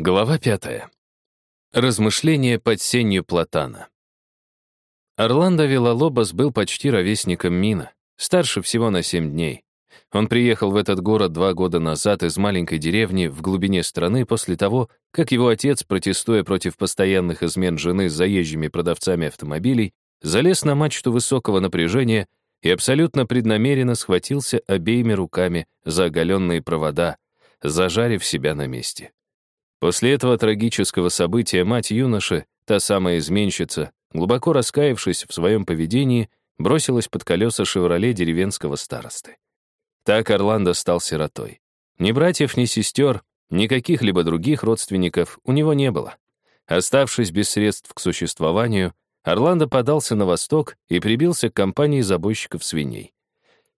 Глава пятая. Размышления под сенью платана. Орландо Вилалобос был почти ровесником Мина, старше всего на семь дней. Он приехал в этот город два года назад из маленькой деревни в глубине страны после того, как его отец, протестуя против постоянных измен жены с заезжими продавцами автомобилей, залез на мачту высокого напряжения и абсолютно преднамеренно схватился обеими руками за оголенные провода, зажарив себя на месте. После этого трагического события мать юноши, та самая изменщица, глубоко раскаявшись в своем поведении, бросилась под колеса «Шевроле» деревенского старосты. Так Орландо стал сиротой. Ни братьев, ни сестер, ни каких-либо других родственников у него не было. Оставшись без средств к существованию, Орландо подался на восток и прибился к компании забойщиков свиней.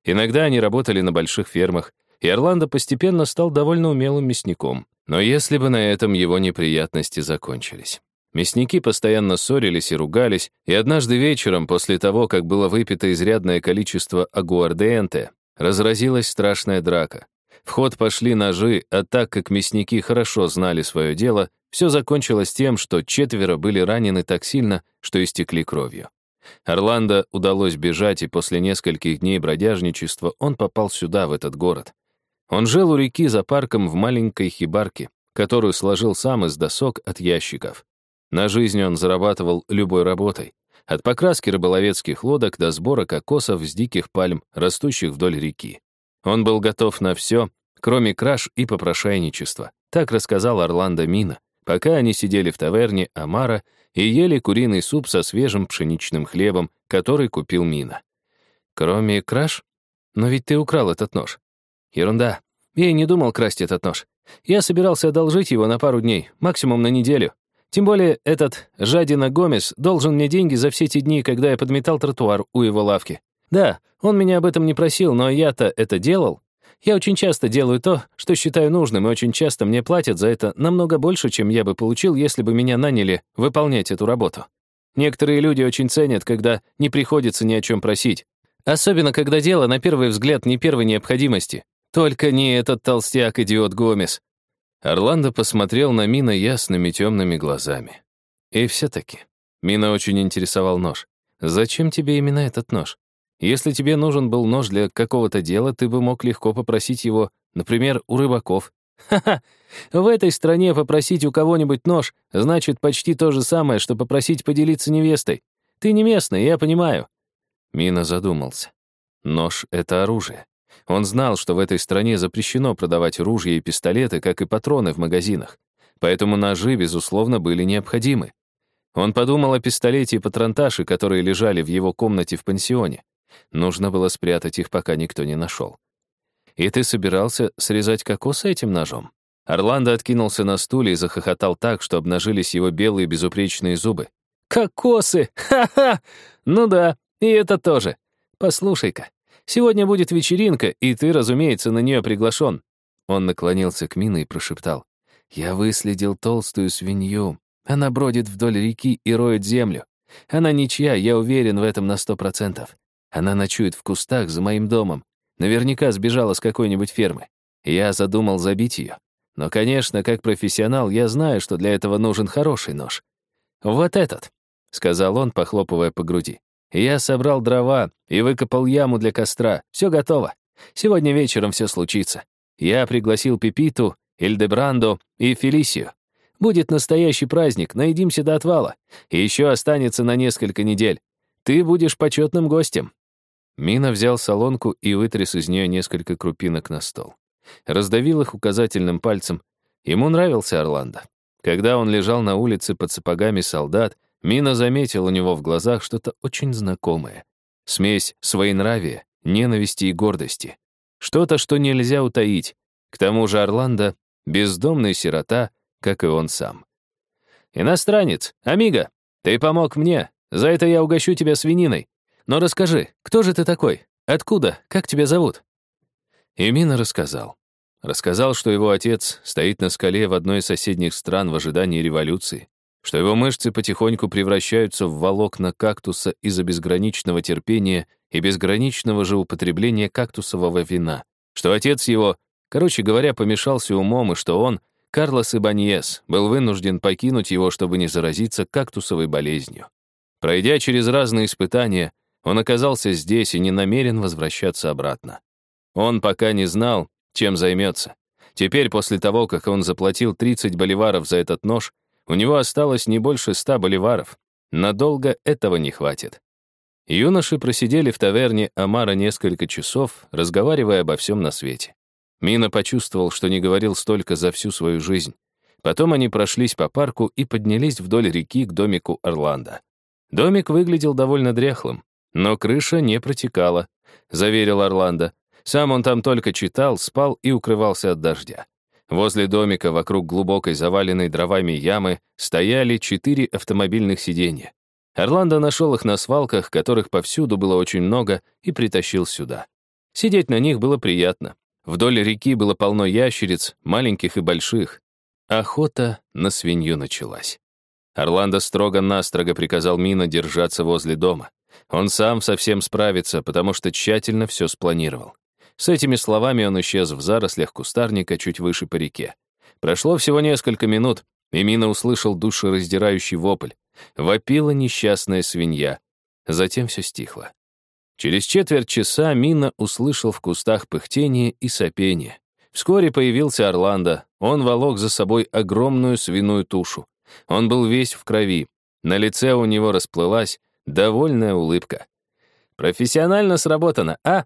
Иногда они работали на больших фермах, и Орландо постепенно стал довольно умелым мясником. Но если бы на этом его неприятности закончились. Мясники постоянно ссорились и ругались, и однажды вечером, после того, как было выпито изрядное количество агуардиенте, разразилась страшная драка. В ход пошли ножи, а так как мясники хорошо знали свое дело, все закончилось тем, что четверо были ранены так сильно, что истекли кровью. Орландо удалось бежать, и после нескольких дней бродяжничества он попал сюда, в этот город. Он жил у реки за парком в маленькой хибарке, которую сложил сам из досок от ящиков. На жизнь он зарабатывал любой работой. От покраски рыболовецких лодок до сбора кокосов с диких пальм, растущих вдоль реки. Он был готов на все, кроме краж и попрошайничества. Так рассказал Орландо Мина, пока они сидели в таверне Амара и ели куриный суп со свежим пшеничным хлебом, который купил Мина. Кроме краж? Но ведь ты украл этот нож. Ерунда. Я и не думал красть этот нож. Я собирался одолжить его на пару дней, максимум на неделю. Тем более этот жадина Гомес должен мне деньги за все те дни, когда я подметал тротуар у его лавки. Да, он меня об этом не просил, но я-то это делал. Я очень часто делаю то, что считаю нужным, и очень часто мне платят за это намного больше, чем я бы получил, если бы меня наняли выполнять эту работу. Некоторые люди очень ценят, когда не приходится ни о чем просить. Особенно, когда дело, на первый взгляд, не первой необходимости. Только не этот толстяк-идиот Гомес. Орландо посмотрел на Мина ясными темными глазами. И все-таки. Мина очень интересовал нож. Зачем тебе именно этот нож? Если тебе нужен был нож для какого-то дела, ты бы мог легко попросить его, например, у рыбаков. Ха-ха! В этой стране попросить у кого-нибудь нож значит почти то же самое, что попросить поделиться невестой. Ты не местный, я понимаю. Мина задумался. Нож — это оружие. Он знал, что в этой стране запрещено продавать ружья и пистолеты, как и патроны в магазинах. Поэтому ножи, безусловно, были необходимы. Он подумал о пистолете и патронташе, которые лежали в его комнате в пансионе. Нужно было спрятать их, пока никто не нашел. «И ты собирался срезать кокосы этим ножом?» Орландо откинулся на стуле и захохотал так, что обнажились его белые безупречные зубы. «Кокосы! Ха-ха! Ну да, и это тоже. Послушай-ка, Сегодня будет вечеринка, и ты, разумеется, на нее приглашен». Он наклонился к Мине и прошептал. «Я выследил толстую свинью. Она бродит вдоль реки и роет землю. Она ничья, я уверен в этом на сто процентов. Она ночует в кустах за моим домом. Наверняка сбежала с какой-нибудь фермы. Я задумал забить ее. Но, конечно, как профессионал, я знаю, что для этого нужен хороший нож. «Вот этот», — сказал он, похлопывая по груди. Я собрал дрова и выкопал яму для костра. Все готово. Сегодня вечером все случится. Я пригласил Пепиту, Эльдебрандо и Фелисию. Будет настоящий праздник, наедимся до отвала. И еще останется на несколько недель. Ты будешь почетным гостем». Мина взял солонку и вытряс из нее несколько крупинок на стол. Раздавил их указательным пальцем. Ему нравился Орландо. Когда он лежал на улице под сапогами солдат, Мина заметил у него в глазах что-то очень знакомое. Смесь своенравия, ненависти и гордости. Что-то, что нельзя утаить. К тому же Орландо — бездомный сирота, как и он сам. «Иностранец, Амиго, ты помог мне. За это я угощу тебя свининой. Но расскажи, кто же ты такой? Откуда? Как тебя зовут?» И Мина рассказал. Рассказал, что его отец стоит на скале в одной из соседних стран в ожидании революции, что его мышцы потихоньку превращаются в волокна кактуса из-за безграничного терпения и безграничного же употребления кактусового вина, что отец его, короче говоря, помешался умом, и что он, Карлос Ибаньес был вынужден покинуть его, чтобы не заразиться кактусовой болезнью. Пройдя через разные испытания, он оказался здесь и не намерен возвращаться обратно. Он пока не знал, чем займется. Теперь, после того, как он заплатил 30 боливаров за этот нож, у него осталось не больше 100 боливаров. Надолго этого не хватит. Юноши просидели в таверне Амара несколько часов, разговаривая обо всем на свете. Мина почувствовал, что не говорил столько за всю свою жизнь. Потом они прошлись по парку и поднялись вдоль реки к домику Орландо. Домик выглядел довольно дряхлым, но крыша не протекала, заверил Орландо. Сам он там только читал, спал и укрывался от дождя. Возле домика, вокруг глубокой заваленной дровами ямы, стояли четыре автомобильных сиденья. Орландо нашел их на свалках, которых повсюду было очень много, и притащил сюда. Сидеть на них было приятно. Вдоль реки было полно ящериц, маленьких и больших. Охота на свинью началась. Орландо строго-настрого приказал Мина держаться возле дома. Он сам совсем справится, потому что тщательно все спланировал. С этими словами он исчез в зарослях кустарника чуть выше по реке. Прошло всего несколько минут, и Мина услышал душераздирающий вопль. Вопила несчастная свинья. Затем все стихло. Через четверть часа Мина услышал в кустах пыхтение и сопение. Вскоре появился Орландо. Он волок за собой огромную свиную тушу. Он был весь в крови. На лице у него расплылась довольная улыбка. «Профессионально сработано, а?»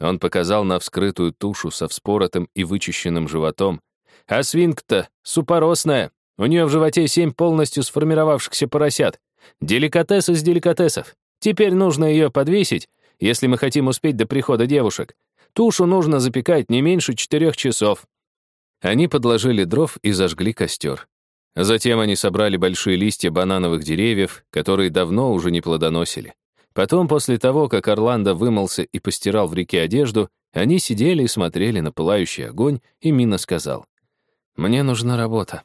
Он показал на вскрытую тушу со вспоротым и вычищенным животом. «А свинка-то супоросная. У нее в животе семь полностью сформировавшихся поросят. Деликатес из деликатесов. Теперь нужно ее подвесить если мы хотим успеть до прихода девушек. Тушу нужно запекать не меньше четырех часов». Они подложили дров и зажгли костер. Затем они собрали большие листья банановых деревьев, которые давно уже не плодоносили. Потом, после того, как Орландо вымылся и постирал в реке одежду, они сидели и смотрели на пылающий огонь, и Мина сказал, «Мне нужна работа».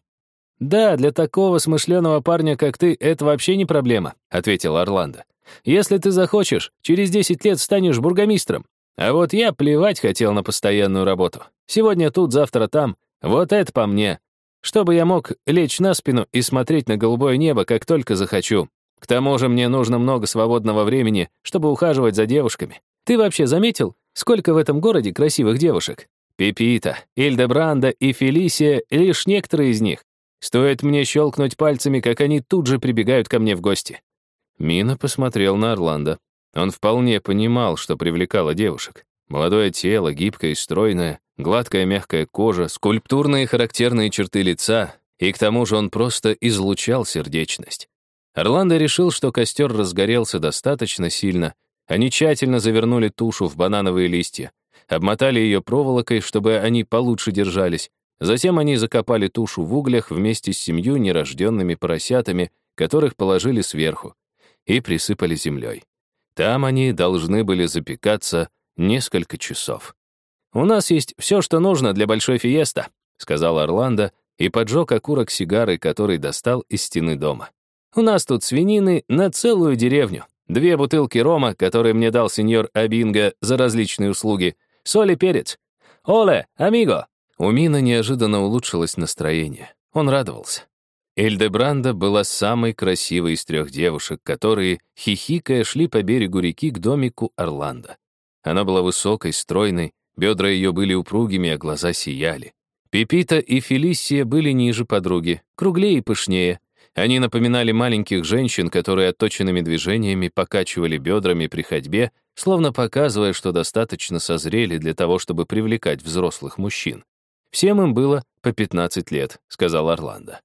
«Да, для такого смышленого парня, как ты, это вообще не проблема», — ответил Орландо. Если ты захочешь, через 10 лет станешь бургомистром. А вот я плевать хотел на постоянную работу. Сегодня тут, завтра там. Вот это по мне. Чтобы я мог лечь на спину и смотреть на голубое небо, как только захочу. К тому же мне нужно много свободного времени, чтобы ухаживать за девушками. Ты вообще заметил, сколько в этом городе красивых девушек? Пепита, Ильдебранда и Фелисия — лишь некоторые из них. Стоит мне щелкнуть пальцами, как они тут же прибегают ко мне в гости. Мина посмотрел на Орландо. Он вполне понимал, что привлекало девушек. Молодое тело, гибкое и стройное, гладкая мягкая кожа, скульптурные характерные черты лица, и к тому же он просто излучал сердечность. Орландо решил, что костер разгорелся достаточно сильно. Они тщательно завернули тушу в банановые листья, обмотали ее проволокой, чтобы они получше держались. Затем они закопали тушу в углях вместе с семью нерожденными поросятами, которых положили сверху и присыпали землей. Там они должны были запекаться несколько часов. «У нас есть все, что нужно для большой фиеста», — сказал Орландо и поджег окурок сигары, который достал из стены дома. «У нас тут свинины на целую деревню, две бутылки рома, которые мне дал сеньор Абинго за различные услуги, соль и перец. Оле, амиго!» У Мина неожиданно улучшилось настроение. Он радовался. Эльдебранда была самой красивой из трех девушек, которые, хихикая, шли по берегу реки к домику Орландо. Она была высокой, стройной, бедра ее были упругими, а глаза сияли. Пепита и Фелисия были ниже подруги, круглее и пышнее. Они напоминали маленьких женщин, которые отточенными движениями покачивали бедрами при ходьбе, словно показывая, что достаточно созрели для того, чтобы привлекать взрослых мужчин. «Всем им было по 15 лет», — сказал Орландо.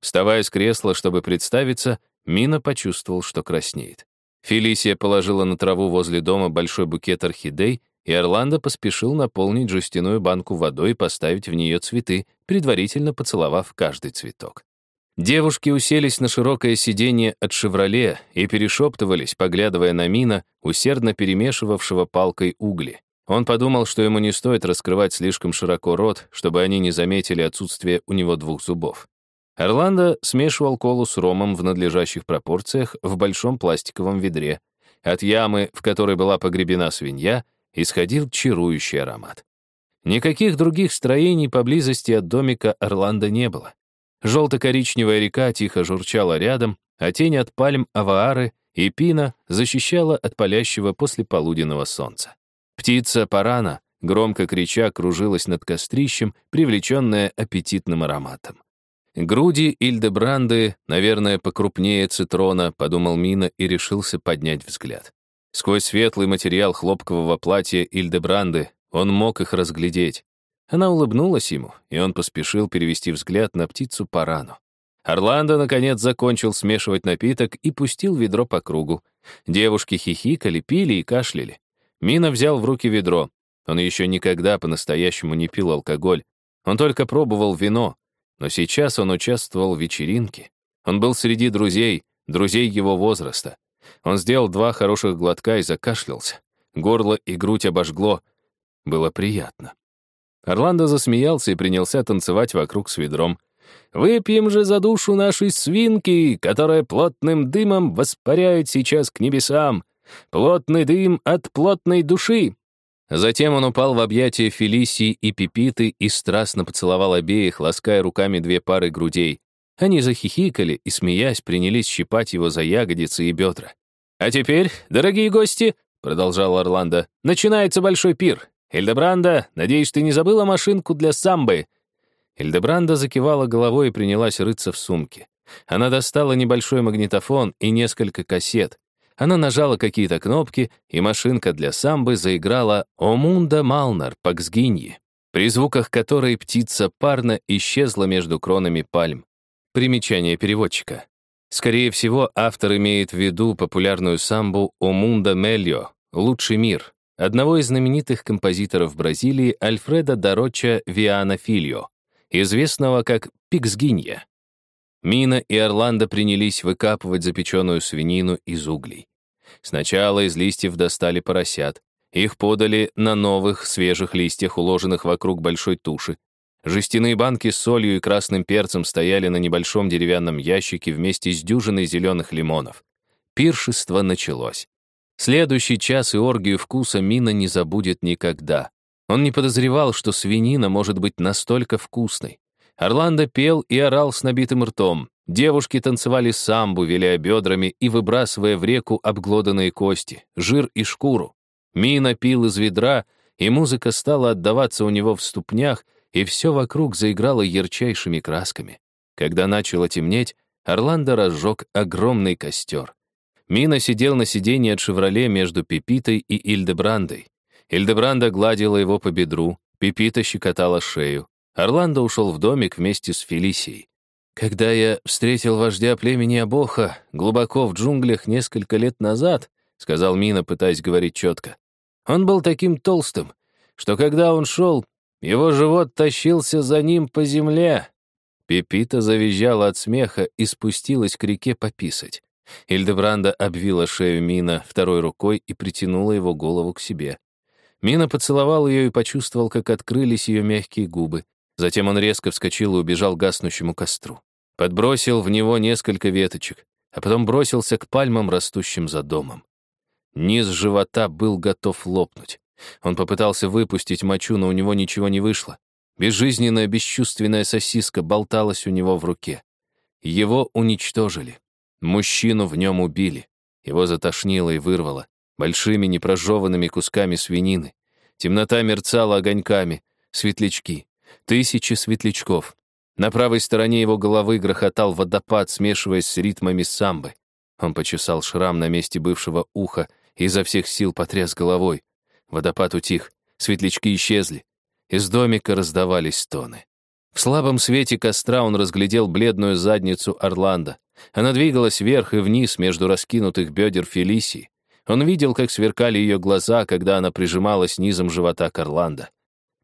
Вставая с кресла, чтобы представиться, Мина почувствовал, что краснеет. Фелисия положила на траву возле дома большой букет орхидей, и Орландо поспешил наполнить жестяную банку водой и поставить в нее цветы, предварительно поцеловав каждый цветок. Девушки уселись на широкое сиденье от «Шевроле» и перешептывались, поглядывая на Мина, усердно перемешивавшего палкой угли. Он подумал, что ему не стоит раскрывать слишком широко рот, чтобы они не заметили отсутствие у него двух зубов. Орландо смешивал колу с ромом в надлежащих пропорциях в большом пластиковом ведре. От ямы, в которой была погребена свинья, исходил чарующий аромат. Никаких других строений поблизости от домика Орландо не было. Желто-коричневая река тихо журчала рядом, а тень от пальм аваары и пина защищала от палящего послеполуденного солнца. Птица парана, громко крича, кружилась над кострищем, привлеченная аппетитным ароматом. Груди Ильдебранды, наверное, покрупнее цитрона, подумал Мина и решился поднять взгляд. Сквозь светлый материал хлопкового платья Ильдебранды он мог их разглядеть. Она улыбнулась ему, и он поспешил перевести взгляд на птицу Парану. Орландо, наконец, закончил смешивать напиток и пустил ведро по кругу. Девушки хихикали, пили и кашляли. Мина взял в руки ведро. Он еще никогда по-настоящему не пил алкоголь. Он только пробовал вино, но сейчас он участвовал в вечеринке. Он был среди друзей, друзей его возраста. Он сделал два хороших глотка и закашлялся. Горло и грудь обожгло. Было приятно. Орландо засмеялся и принялся танцевать вокруг с ведром. «Выпьем же за душу нашей свинки, которая плотным дымом воспаряет сейчас к небесам. Плотный дым от плотной души. Затем он упал в объятия Фелисии и Пипиты и страстно поцеловал обеих, лаская руками две пары грудей. Они захихикали и, смеясь, принялись щипать его за ягодицы и бедра. «А теперь, дорогие гости», — продолжал Орландо, — «начинается большой пир. Эльдебранда, надеюсь, ты не забыла машинку для самбы?» Эльдебранда закивала головой и принялась рыться в сумке. Она достала небольшой магнитофон и несколько кассет. Она нажала какие-то кнопки, и машинка для самбы заиграла «Омунда Малнар» по Ксгиньи, при звуках которой птица парно исчезла между кронами пальм. Примечание переводчика. Скорее всего, автор имеет в виду популярную самбу «Омунда Мельо» — «Лучший мир», одного из знаменитых композиторов Бразилии Альфреда Дороча Виана Фильо, известного как «Пиксгинья». Мина и Орландо принялись выкапывать запеченную свинину из углей. Сначала из листьев достали поросят. Их подали на новых, свежих листьях, уложенных вокруг большой туши. Жестяные банки с солью и красным перцем стояли на небольшом деревянном ящике вместе с дюжиной зеленых лимонов. Пиршество началось. Следующий час и оргию вкуса Мина не забудет никогда. Он не подозревал, что свинина может быть настолько вкусной. Орландо пел и орал с набитым ртом. Девушки танцевали самбу, виляя бедрами и выбрасывая в реку обглоданные кости, жир и шкуру. Мина пил из ведра, и музыка стала отдаваться у него в ступнях, и все вокруг заиграло ярчайшими красками. Когда начало темнеть, Орландо разжег огромный костер. Мина сидел на сиденье от «Шевроле» между Пепитой и Ильдебрандой. Ильдебранда гладила его по бедру, Пепита щекотала шею. Орландо ушел в домик вместе с Фелисией. «Когда я встретил вождя племени Абоха глубоко в джунглях несколько лет назад», сказал Мина, пытаясь говорить четко, «он был таким толстым, что когда он шел, его живот тащился за ним по земле». Пепита завизжала от смеха и спустилась к реке пописать. Ильдебранда обвила шею Мина второй рукой и притянула его голову к себе. Мина поцеловал ее и почувствовал, как открылись ее мягкие губы. Затем он резко вскочил и убежал к гаснущему костру. Подбросил в него несколько веточек, а потом бросился к пальмам, растущим за домом. Низ живота был готов лопнуть. Он попытался выпустить мочу, но у него ничего не вышло. Безжизненная, бесчувственная сосиска болталась у него в руке. Его уничтожили. Мужчину в нем убили. Его затошнило и вырвало большими непрожеванными кусками свинины. Темнота мерцала огоньками, светлячки. Тысячи светлячков. На правой стороне его головы грохотал водопад, смешиваясь с ритмами самбы. Он почесал шрам на месте бывшего уха и изо всех сил потряс головой. Водопад утих, светлячки исчезли. Из домика раздавались стоны. В слабом свете костра он разглядел бледную задницу Орландо. Она двигалась вверх и вниз между раскинутых бедер Фелисии. Он видел, как сверкали ее глаза, когда она прижималась низом живота к Орландо.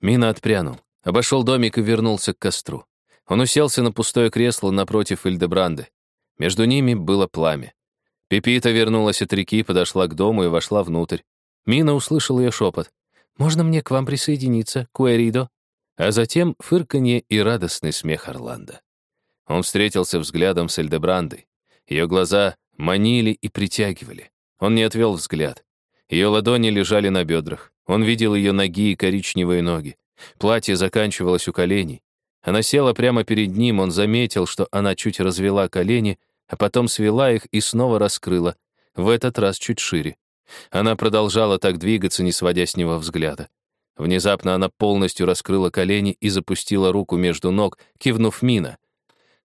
Мина отпрянул. Обошел домик и вернулся к костру. Он уселся на пустое кресло напротив Ильдебранды. Между ними было пламя. Пепита вернулась от реки, подошла к дому и вошла внутрь. Мина услышал ее шепот. «Можно мне к вам присоединиться, Куэридо?» А затем фырканье и радостный смех Орландо. Он встретился взглядом с Эльдебрандой. Ее глаза манили и притягивали. Он не отвел взгляд. Ее ладони лежали на бедрах. Он видел ее ноги и коричневые ноги. Платье заканчивалось у коленей. Она села прямо перед ним, он заметил, что она чуть развела колени, а потом свела их и снова раскрыла, в этот раз чуть шире. Она продолжала так двигаться, не сводя с него взгляда. Внезапно она полностью раскрыла колени и запустила руку между ног, кивнув Мина.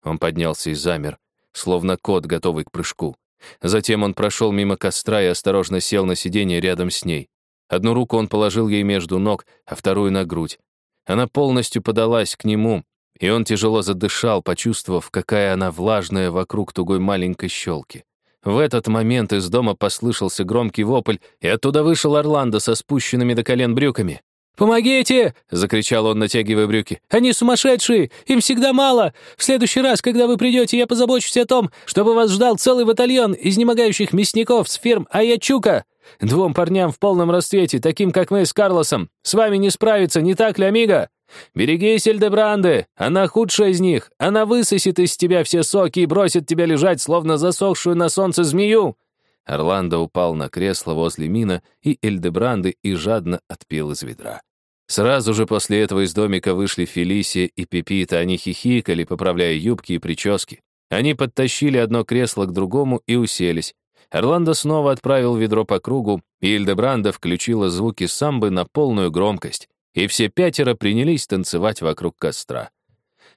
Он поднялся и замер, словно кот, готовый к прыжку. Затем он прошел мимо костра и осторожно сел на сиденье рядом с ней. Одну руку он положил ей между ног, а вторую на грудь. Она полностью подалась к нему, и он тяжело задышал, почувствовав, какая она влажная вокруг тугой маленькой щелки. В этот момент из дома послышался громкий вопль, и оттуда вышел Орландо со спущенными до колен брюками. «Помогите!» — закричал он, натягивая брюки. «Они сумасшедшие! Им всегда мало! В следующий раз, когда вы придете, я позабочусь о том, чтобы вас ждал целый батальон изнемогающих мясников с фирм Аячука! Двум парням в полном расцвете, таким, как мы с Карлосом, с вами не справиться, не так ли, амиго? Берегись, Эльдебранде! Она худшая из них! Она высосет из тебя все соки и бросит тебя лежать, словно засохшую на солнце змею!» Орландо упал на кресло возле Мина и Эльдебранды и жадно отпил из ведра. Сразу же после этого из домика вышли Фелисия и Пепита. Они хихикали, поправляя юбки и прически. Они подтащили одно кресло к другому и уселись. Орландо снова отправил ведро по кругу, и Эльдебранда включила звуки самбы на полную громкость, и все пятеро принялись танцевать вокруг костра.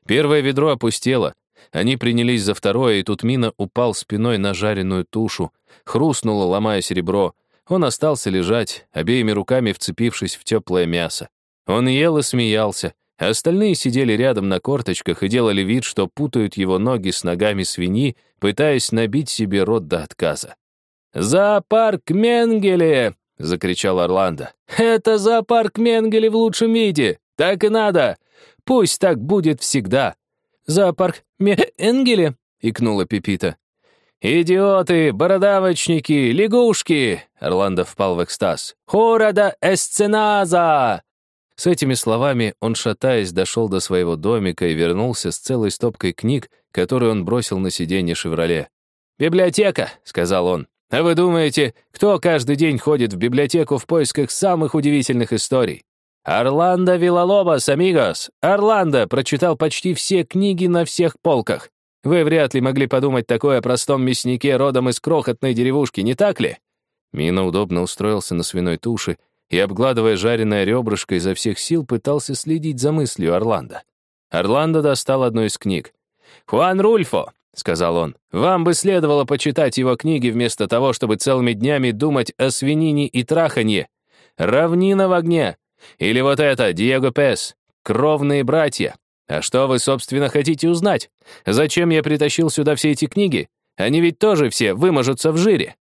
Первое ведро опустело, они принялись за второе, и тут Мина упал спиной на жареную тушу, хрустнуло, ломая серебро. Он остался лежать, обеими руками вцепившись в теплое мясо. Он ел и смеялся, остальные сидели рядом на корточках и делали вид, что путают его ноги с ногами свиньи, пытаясь набить себе рот до отказа. «Зоопарк Менгеле!» — закричал Орландо. «Это зоопарк Менгеле в лучшем виде! Так и надо! Пусть так будет всегда!» «Зоопарк Менгеле!» — икнула Пепита. «Идиоты, бородавочники, лягушки!» Орландо впал в экстаз. «Хорода эсценаза!» С этими словами он, шатаясь, дошел до своего домика и вернулся с целой стопкой книг, которые он бросил на сиденье «Шевроле». «Библиотека», — сказал он. А вы думаете, кто каждый день ходит в библиотеку в поисках самых удивительных историй? Орландо Вилалобос, амигос! Орландо прочитал почти все книги на всех полках. Вы вряд ли могли подумать такое о простом мяснике родом из крохотной деревушки, не так ли?» Мина удобно устроился на свиной туше и, обгладывая жареное ребрышко, изо всех сил пытался следить за мыслью Орландо. Орландо достал одну из книг. «Хуан Рульфо, — сказал он. «Вам бы следовало почитать его книги вместо того, чтобы целыми днями думать о свинине и траханье. Равнина в огне. Или вот это, Диего Пес. Кровные братья. А что вы, собственно, хотите узнать? Зачем я притащил сюда все эти книги? Они ведь тоже все выможутся в жире».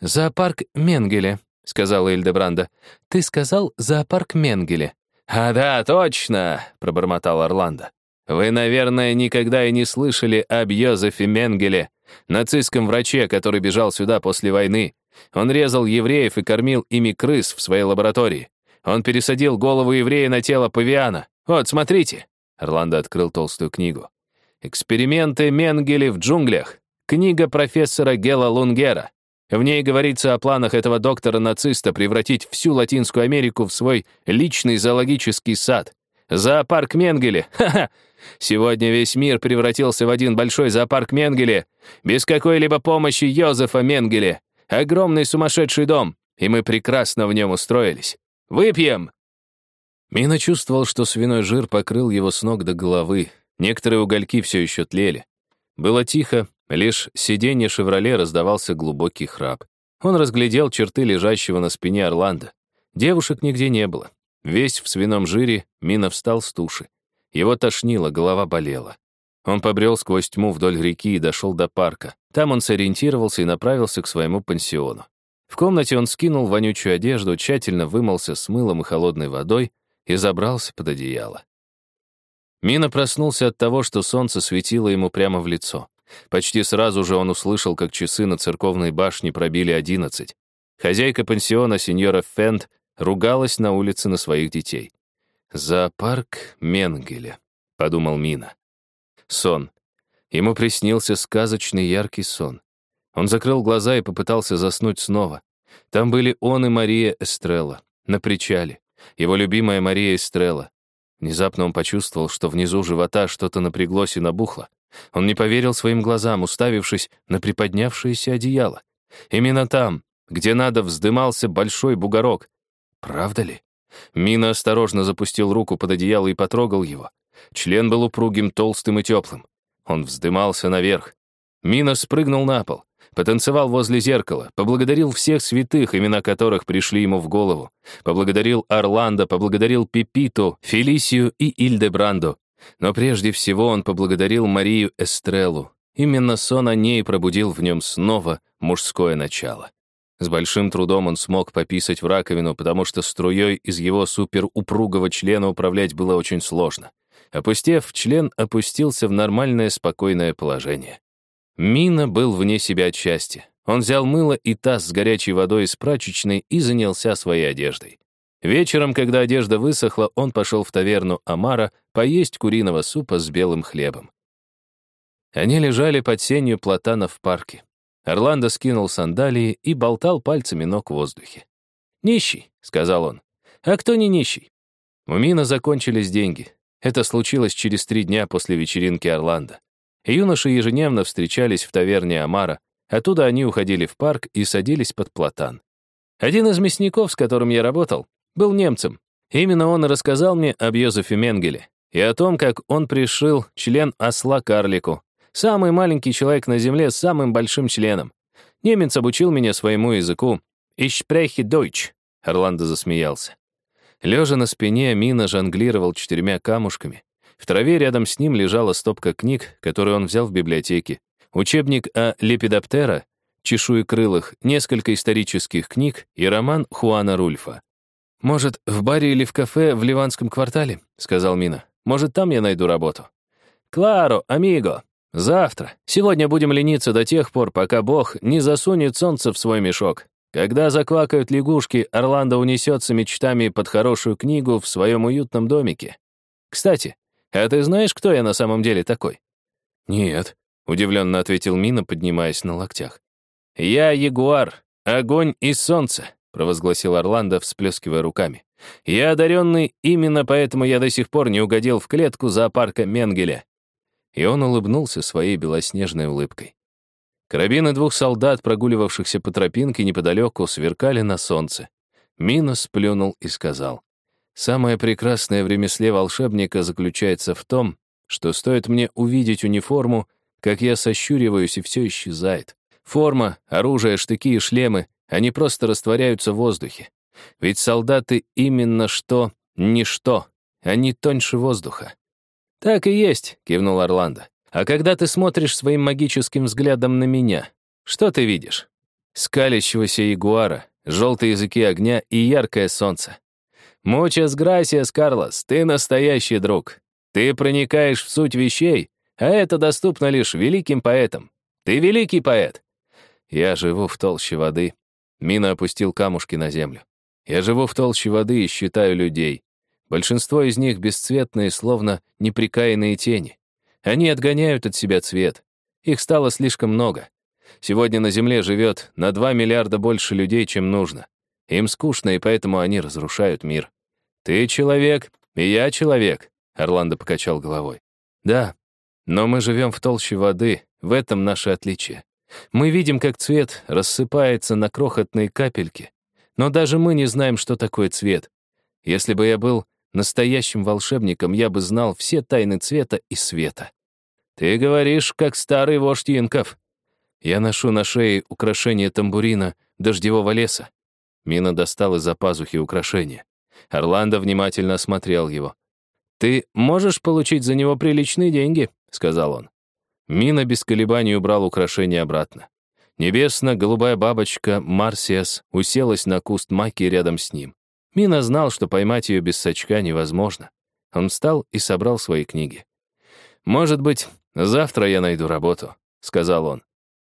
«Зоопарк Менгеле», — сказала Ильдебранда. «Ты сказал зоопарк Менгеле». «А да, точно», — пробормотал Орландо. Вы, наверное, никогда и не слышали об Йозефе Менгеле, нацистском враче, который бежал сюда после войны. Он резал евреев и кормил ими крыс в своей лаборатории. Он пересадил голову еврея на тело павиана. Вот, смотрите. Орландо открыл толстую книгу. «Эксперименты Менгеле в джунглях». Книга профессора Гела Лунгера. В ней говорится о планах этого доктора-нациста превратить всю Латинскую Америку в свой личный зоологический сад. Зоопарк Менгеле. Ха-ха! Сегодня весь мир превратился в один большой зоопарк Менгеле, без какой-либо помощи Йозефа Менгеле. Огромный сумасшедший дом, и мы прекрасно в нем устроились. Выпьем!» Мина чувствовал, что свиной жир покрыл его с ног до головы. Некоторые угольки все еще тлели. Было тихо, лишь сиденье «Шевроле» раздавался глубокий храп. Он разглядел черты лежащего на спине Орландо. Девушек нигде не было. Весь в свином жире, Мина встал с туши. Его тошнило, голова болела. Он побрел сквозь тьму вдоль реки и дошел до парка. Там он сориентировался и направился к своему пансиону. В комнате он скинул вонючую одежду, тщательно вымылся с мылом и холодной водой и забрался под одеяло. Мина проснулся от того, что солнце светило ему прямо в лицо. Почти сразу же он услышал, как часы на церковной башне пробили одиннадцать. Хозяйка пансиона, сеньора Фенд, ругалась на улице на своих детей. «Зоопарк Менгеля», — подумал Мина. Сон. Ему приснился сказочный яркий сон. Он закрыл глаза и попытался заснуть снова. Там были он и Мария Эстрелла, на причале. Его любимая Мария Эстрелла. Внезапно он почувствовал, что внизу живота что-то напряглось и набухло. Он не поверил своим глазам, уставившись на приподнявшееся одеяло. Именно там, где надо, вздымался большой бугорок. Правда ли? Мина осторожно запустил руку под одеяло и потрогал его. Член был упругим, толстым и теплым. Он вздымался наверх. Мина спрыгнул на пол, потанцевал возле зеркала, поблагодарил всех святых, имена которых пришли ему в голову. Поблагодарил Орландо, поблагодарил Пепиту, Фелисию и Ильдебранду. Но прежде всего он поблагодарил Марию Эстреллу. Именно сон о ней пробудил в нем снова мужское начало. С большим трудом он смог пописать в раковину, потому что струей из его суперупругого члена управлять было очень сложно. Опустев, член опустился в нормальное спокойное положение. Мина был вне себя от счастья. Он взял мыло и таз с горячей водой из прачечной и занялся своей одеждой. Вечером, когда одежда высохла, он пошел в таверну Амара поесть куриного супа с белым хлебом. Они лежали под сенью платана в парке. Орландо скинул сандалии и болтал пальцами ног в воздухе. «Нищий», — сказал он. «А кто не нищий?» У Мина закончились деньги. Это случилось через три дня после вечеринки Орландо. Юноши ежедневно встречались в таверне Амара, оттуда они уходили в парк и садились под платан. Один из мясников, с которым я работал, был немцем. Именно он рассказал мне об Йозефе Менгеле и о том, как он пришил член осла карлику, Самый маленький человек на Земле с самым большим членом. Немец обучил меня своему языку. «Ich spreche Deutsch», — Орландо засмеялся. Лежа на спине, Мина жонглировал четырьмя камушками. В траве рядом с ним лежала стопка книг, которую он взял в библиотеке. Учебник о лепидоптера, чешуекрылых, несколько исторических книг и роман Хуана Рульфа. «Может, в баре или в кафе в Ливанском квартале?» — сказал Мина. «Может, там я найду работу?» «Кларо, амиго!» Завтра. Сегодня будем лениться до тех пор, пока Бог не засунет солнце в свой мешок. Когда заквакают лягушки, Орландо унесется мечтами под хорошую книгу в своем уютном домике. Кстати, а ты знаешь, кто я на самом деле такой? Нет, удивленно ответил Мина, поднимаясь на локтях. Я ягуар, огонь и солнце, провозгласил Орландо, всплескивая руками. Я одаренный, именно поэтому я до сих пор не угодил в клетку зоопарка Менгеля и он улыбнулся своей белоснежной улыбкой. Карабины двух солдат, прогуливавшихся по тропинке неподалеку, сверкали на солнце. Минос сплюнул и сказал, «Самое прекрасное в ремесле волшебника заключается в том, что стоит мне увидеть униформу, как я сощуриваюсь, и все исчезает. Форма, оружие, штыки и шлемы, они просто растворяются в воздухе. Ведь солдаты именно что, ничто, они тоньше воздуха. «Так и есть», — кивнул Орландо. «А когда ты смотришь своим магическим взглядом на меня, что ты видишь?» Скалящегося ягуара, желтые языки огня и яркое солнце. «Мучас грасиас, Карлос, ты настоящий друг. Ты проникаешь в суть вещей, а это доступно лишь великим поэтам. Ты великий поэт». Я живу в толще воды. Мина опустил камушки на землю. Я живу в толще воды и считаю людей. Большинство из них бесцветные, словно неприкаянные тени. Они отгоняют от себя цвет. Их стало слишком много. Сегодня на Земле живет на 2 миллиарда больше людей, чем нужно. Им скучно, и поэтому они разрушают мир. «Ты человек, и я человек», — Орландо покачал головой. «Да, но мы живем в толще воды, в этом наше отличие. Мы видим, как цвет рассыпается на крохотные капельки, но даже мы не знаем, что такое цвет. Если бы я был Настоящим волшебником я бы знал все тайны цвета и света. Ты говоришь, как старый вождь инков. Я ношу на шее украшение тамбурина дождевого леса. Мина достал из-за пазухи украшение. Орландо внимательно осмотрел его. «Ты можешь получить за него приличные деньги», — сказал он. Мина без колебаний убрал украшение обратно. Небесно-голубая бабочка Марсиас уселась на куст маки рядом с ним. Мина знал, что поймать ее без сачка невозможно. Он встал и собрал свои книги. «Может быть, завтра я найду работу», — сказал он.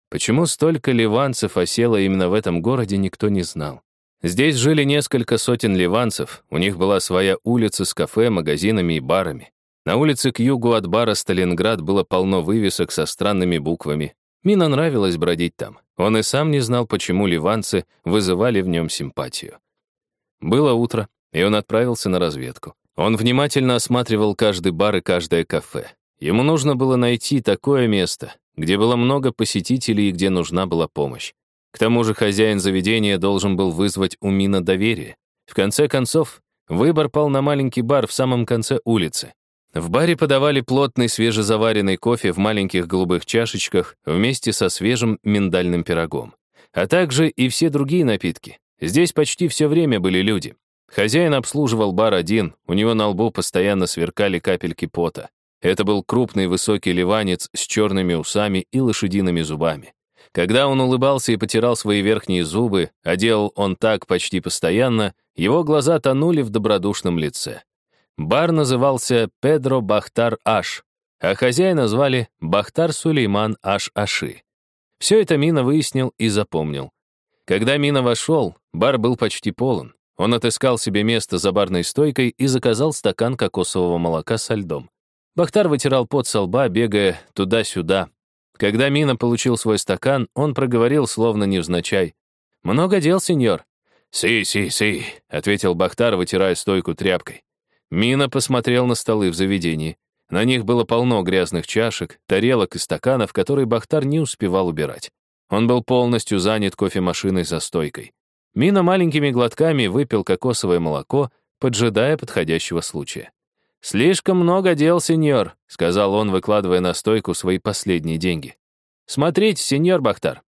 Почему столько ливанцев осело именно в этом городе, никто не знал. Здесь жили несколько сотен ливанцев, у них была своя улица с кафе, магазинами и барами. На улице к югу от бара Сталинград было полно вывесок со странными буквами. Мина нравилось бродить там. Он и сам не знал, почему ливанцы вызывали в нем симпатию. Было утро, и он отправился на разведку. Он внимательно осматривал каждый бар и каждое кафе. Ему нужно было найти такое место, где было много посетителей и где нужна была помощь. К тому же хозяин заведения должен был вызвать у Мина доверие. В конце концов, выбор пал на маленький бар в самом конце улицы. В баре подавали плотный свежезаваренный кофе в маленьких голубых чашечках вместе со свежим миндальным пирогом. А также и все другие напитки. Здесь почти все время были люди. Хозяин обслуживал бар один, у него на лбу постоянно сверкали капельки пота. Это был крупный высокий ливанец с черными усами и лошадиными зубами. Когда он улыбался и потирал свои верхние зубы, а делал он так почти постоянно, его глаза тонули в добродушном лице. Бар назывался Педро Бахтар Аш, а хозяина звали Бахтар Сулейман Аш Аши. Все это Мина выяснил и запомнил. Когда Мина вошел, бар был почти полон. Он отыскал себе место за барной стойкой и заказал стакан кокосового молока со льдом. Бахтар вытирал пот со лба, бегая туда-сюда. Когда Мина получил свой стакан, он проговорил, словно невзначай. «Много дел, сеньор». «Си, си, си», — ответил Бахтар, вытирая стойку тряпкой. Мина посмотрел на столы в заведении. На них было полно грязных чашек, тарелок и стаканов, которые Бахтар не успевал убирать. Он был полностью занят кофемашиной за стойкой. Мина маленькими глотками выпил кокосовое молоко, поджидая подходящего случая. «Слишком много дел, сеньор», — сказал он, выкладывая на стойку свои последние деньги. «Смотрите, сеньор Бахтар».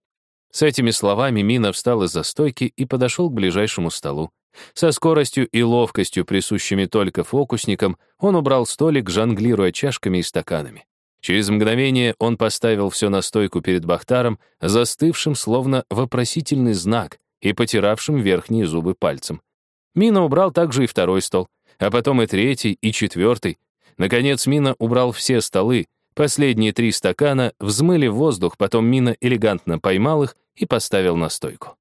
С этими словами Мина встал из-за стойки и подошел к ближайшему столу. Со скоростью и ловкостью, присущими только фокусникам, он убрал столик, жонглируя чашками и стаканами. Через мгновение он поставил все на стойку перед Бахтаром, застывшим словно вопросительный знак и потиравшим верхние зубы пальцем. Мина убрал также и второй стол, а потом и третий, и четвертый. Наконец Мина убрал все столы, последние три стакана взмыли в воздух, потом Мина элегантно поймал их и поставил на стойку.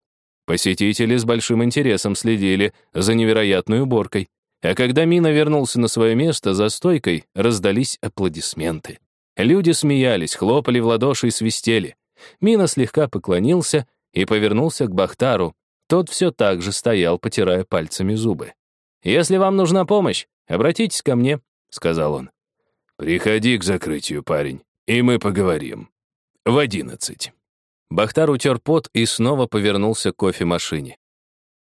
Посетители с большим интересом следили за невероятной уборкой. А когда Мина вернулся на свое место за стойкой, раздались аплодисменты. Люди смеялись, хлопали в ладоши и свистели. Мина слегка поклонился и повернулся к Бахтару. Тот все так же стоял, потирая пальцами зубы. «Если вам нужна помощь, обратитесь ко мне», — сказал он. «Приходи к закрытию, парень, и мы поговорим. В одиннадцать». Бахтар утер пот и снова повернулся к кофемашине.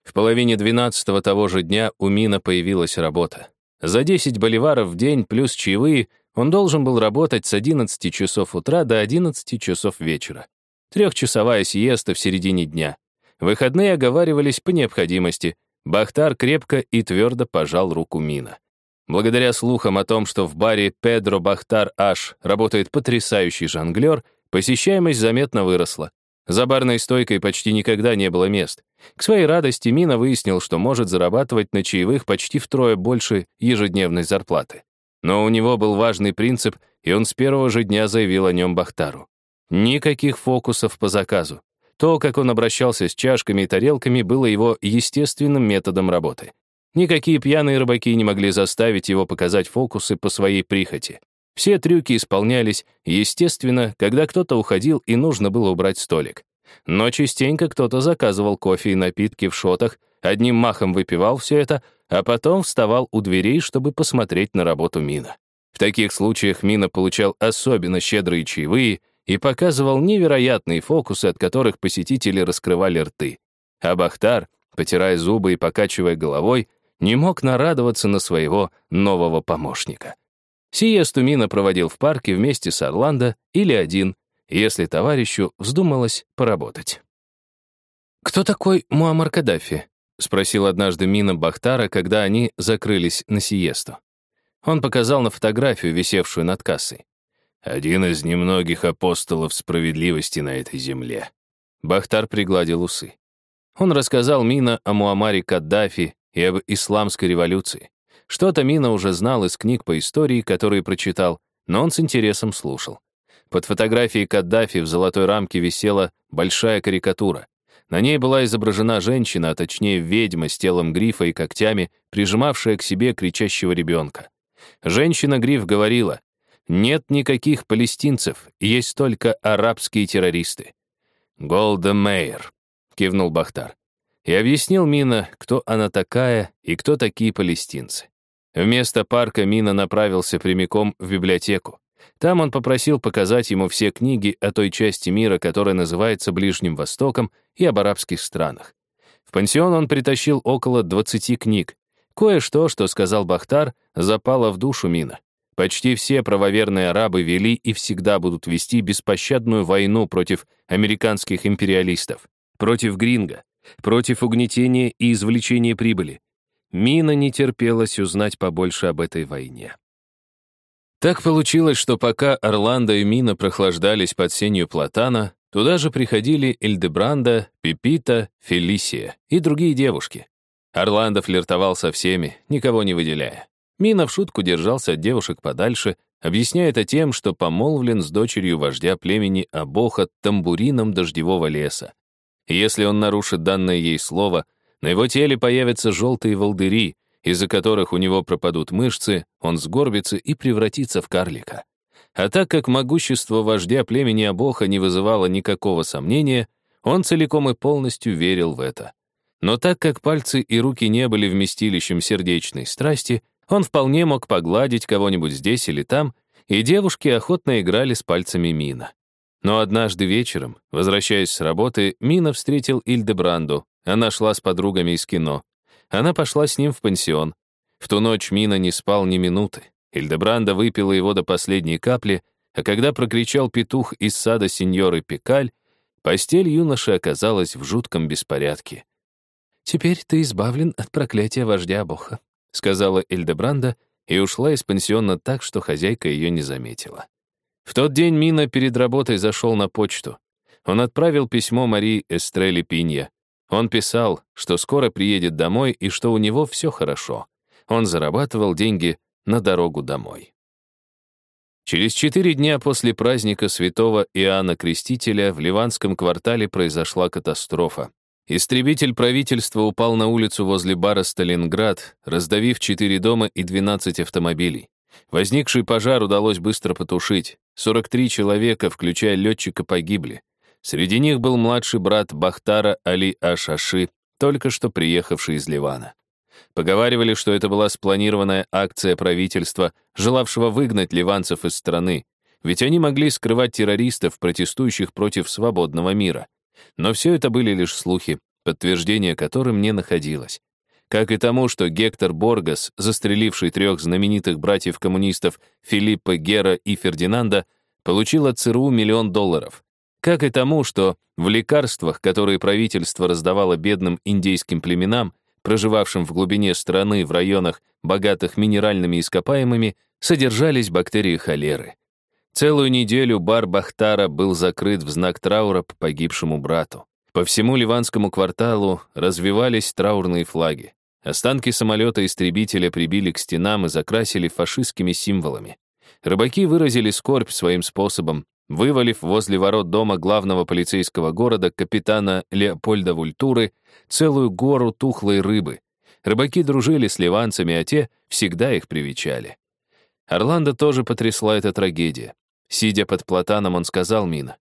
В половине двенадцатого того же дня у Мина появилась работа. За 10 боливаров в день плюс чаевые он должен был работать с 11 часов утра до 11 часов вечера. Трехчасовая сиеста в середине дня. Выходные оговаривались по необходимости. Бахтар крепко и твердо пожал руку Мина. Благодаря слухам о том, что в баре Педро Бахтар Аш работает потрясающий жонглер, посещаемость заметно выросла. За барной стойкой почти никогда не было мест. К своей радости Мина выяснил, что может зарабатывать на чаевых почти втрое больше ежедневной зарплаты. Но у него был важный принцип, и он с первого же дня заявил о нем Бахтару. Никаких фокусов по заказу. То, как он обращался с чашками и тарелками, было его естественным методом работы. Никакие пьяные рыбаки не могли заставить его показать фокусы по своей прихоти. Все трюки исполнялись, естественно, когда кто-то уходил и нужно было убрать столик. Но частенько кто-то заказывал кофе и напитки в шотах, одним махом выпивал все это, а потом вставал у дверей, чтобы посмотреть на работу Мина. В таких случаях Мина получал особенно щедрые чаевые и показывал невероятные фокусы, от которых посетители раскрывали рты. А Бахтар, потирая зубы и покачивая головой, не мог нарадоваться на своего нового помощника. Сиесту Мина проводил в парке вместе с Орландо или один, если товарищу вздумалось поработать. «Кто такой Муаммар Каддафи?» — спросил однажды Мина Бахтара, когда они закрылись на сиесту. Он показал на фотографию, висевшую над кассой. «Один из немногих апостолов справедливости на этой земле». Бахтар пригладил усы. Он рассказал Мина о Муамаре Каддафи и об исламской революции. Что-то Мина уже знал из книг по истории, которые прочитал, но он с интересом слушал. Под фотографией Каддафи в золотой рамке висела большая карикатура. На ней была изображена женщина, а точнее ведьма с телом грифа и когтями, прижимавшая к себе кричащего ребенка. Женщина-гриф говорила, «Нет никаких палестинцев, есть только арабские террористы». «Голда Мейер», — кивнул Бахтар. И объяснил Мина, кто она такая и кто такие палестинцы. Вместо парка Мина направился прямиком в библиотеку. Там он попросил показать ему все книги о той части мира, которая называется Ближним Востоком и об арабских странах. В пансион он притащил около 20 книг. Кое-что, что сказал Бахтар, запало в душу Мина. Почти все правоверные арабы вели и всегда будут вести беспощадную войну против американских империалистов, против гринга, против угнетения и извлечения прибыли. Мина не терпелась узнать побольше об этой войне. Так получилось, что пока Орландо и Мина прохлаждались под сенью платана, туда же приходили Эльдебранда, Пипита, Фелисия и другие девушки. Орландо флиртовал со всеми, никого не выделяя. Мина в шутку держался от девушек подальше, объясняя это тем, что помолвлен с дочерью вождя племени Абоха тамбурином дождевого леса. Если он нарушит данное ей слово, на его теле появятся желтые волдыри, из-за которых у него пропадут мышцы, он сгорбится и превратится в карлика. А так как могущество вождя племени Абоха не вызывало никакого сомнения, он целиком и полностью верил в это. Но так как пальцы и руки не были вместилищем сердечной страсти, он вполне мог погладить кого-нибудь здесь или там, и девушки охотно играли с пальцами Мина. Но однажды вечером, возвращаясь с работы, Мина встретил Ильдебранду. Она шла с подругами из кино. Она пошла с ним в пансион. В ту ночь Мина не спал ни минуты. Ильдебранда выпила его до последней капли, а когда прокричал петух из сада сеньоры Пекаль, постель юноши оказалась в жутком беспорядке. «Теперь ты избавлен от проклятия вождя Боха», сказала Эльдебранда и ушла из пансиона так, что хозяйка ее не заметила. В тот день Мина перед работой зашел на почту. Он отправил письмо Марии Эстрелли Пинья. Он писал, что скоро приедет домой и что у него все хорошо. Он зарабатывал деньги на дорогу домой. Через четыре дня после праздника святого Иоанна Крестителя в Ливанском квартале произошла катастрофа. Истребитель правительства упал на улицу возле бара «Сталинград», раздавив четыре дома и 12 автомобилей. Возникший пожар удалось быстро потушить. 43 человека, включая летчика, погибли. Среди них был младший брат Бахтара Али Ашаши, только что приехавший из Ливана. Поговаривали, что это была спланированная акция правительства, желавшего выгнать ливанцев из страны, ведь они могли скрывать террористов, протестующих против свободного мира. Но все это были лишь слухи, подтверждения которым не находилось. Как и тому, что Гектор Боргас, застреливший трех знаменитых братьев-коммунистов Филиппа, Гера и Фердинанда, получил от ЦРУ миллион долларов. Как и тому, что в лекарствах, которые правительство раздавало бедным индейским племенам, проживавшим в глубине страны в районах, богатых минеральными ископаемыми, содержались бактерии холеры. Целую неделю бар Бахтара был закрыт в знак траура по погибшему брату. По всему ливанскому кварталу развивались траурные флаги. Останки самолета-истребителя прибили к стенам и закрасили фашистскими символами. Рыбаки выразили скорбь своим способом, вывалив возле ворот дома главного полицейского города капитана Леопольда Вультуры целую гору тухлой рыбы. Рыбаки дружили с ливанцами, а те всегда их привечали. Орландо тоже потрясла эта трагедия. Сидя под платаном, он сказал Мина,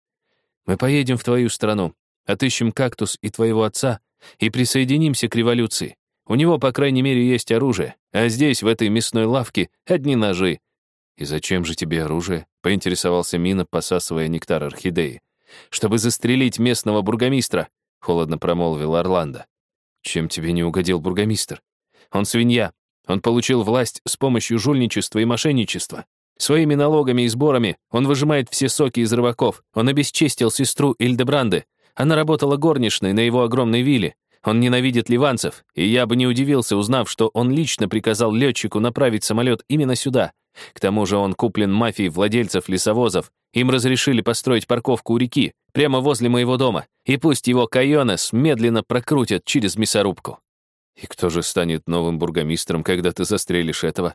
«Мы поедем в твою страну, отыщем кактус и твоего отца и присоединимся к революции. У него, по крайней мере, есть оружие, а здесь, в этой мясной лавке, одни ножи». «И зачем же тебе оружие?» — поинтересовался Мина, посасывая нектар орхидеи. «Чтобы застрелить местного бургомистра», — холодно промолвил Орландо. «Чем тебе не угодил бургомистр? Он свинья. Он получил власть с помощью жульничества и мошенничества. Своими налогами и сборами он выжимает все соки из рыбаков. Он обесчестил сестру Ильдебранды. Она работала горничной на его огромной вилле. Он ненавидит ливанцев, и я бы не удивился, узнав, что он лично приказал летчику направить самолет именно сюда. К тому же он куплен мафией владельцев лесовозов. Им разрешили построить парковку у реки, прямо возле моего дома, и пусть его Кайонес медленно прокрутят через мясорубку. И кто же станет новым бургомистром, когда ты застрелишь этого?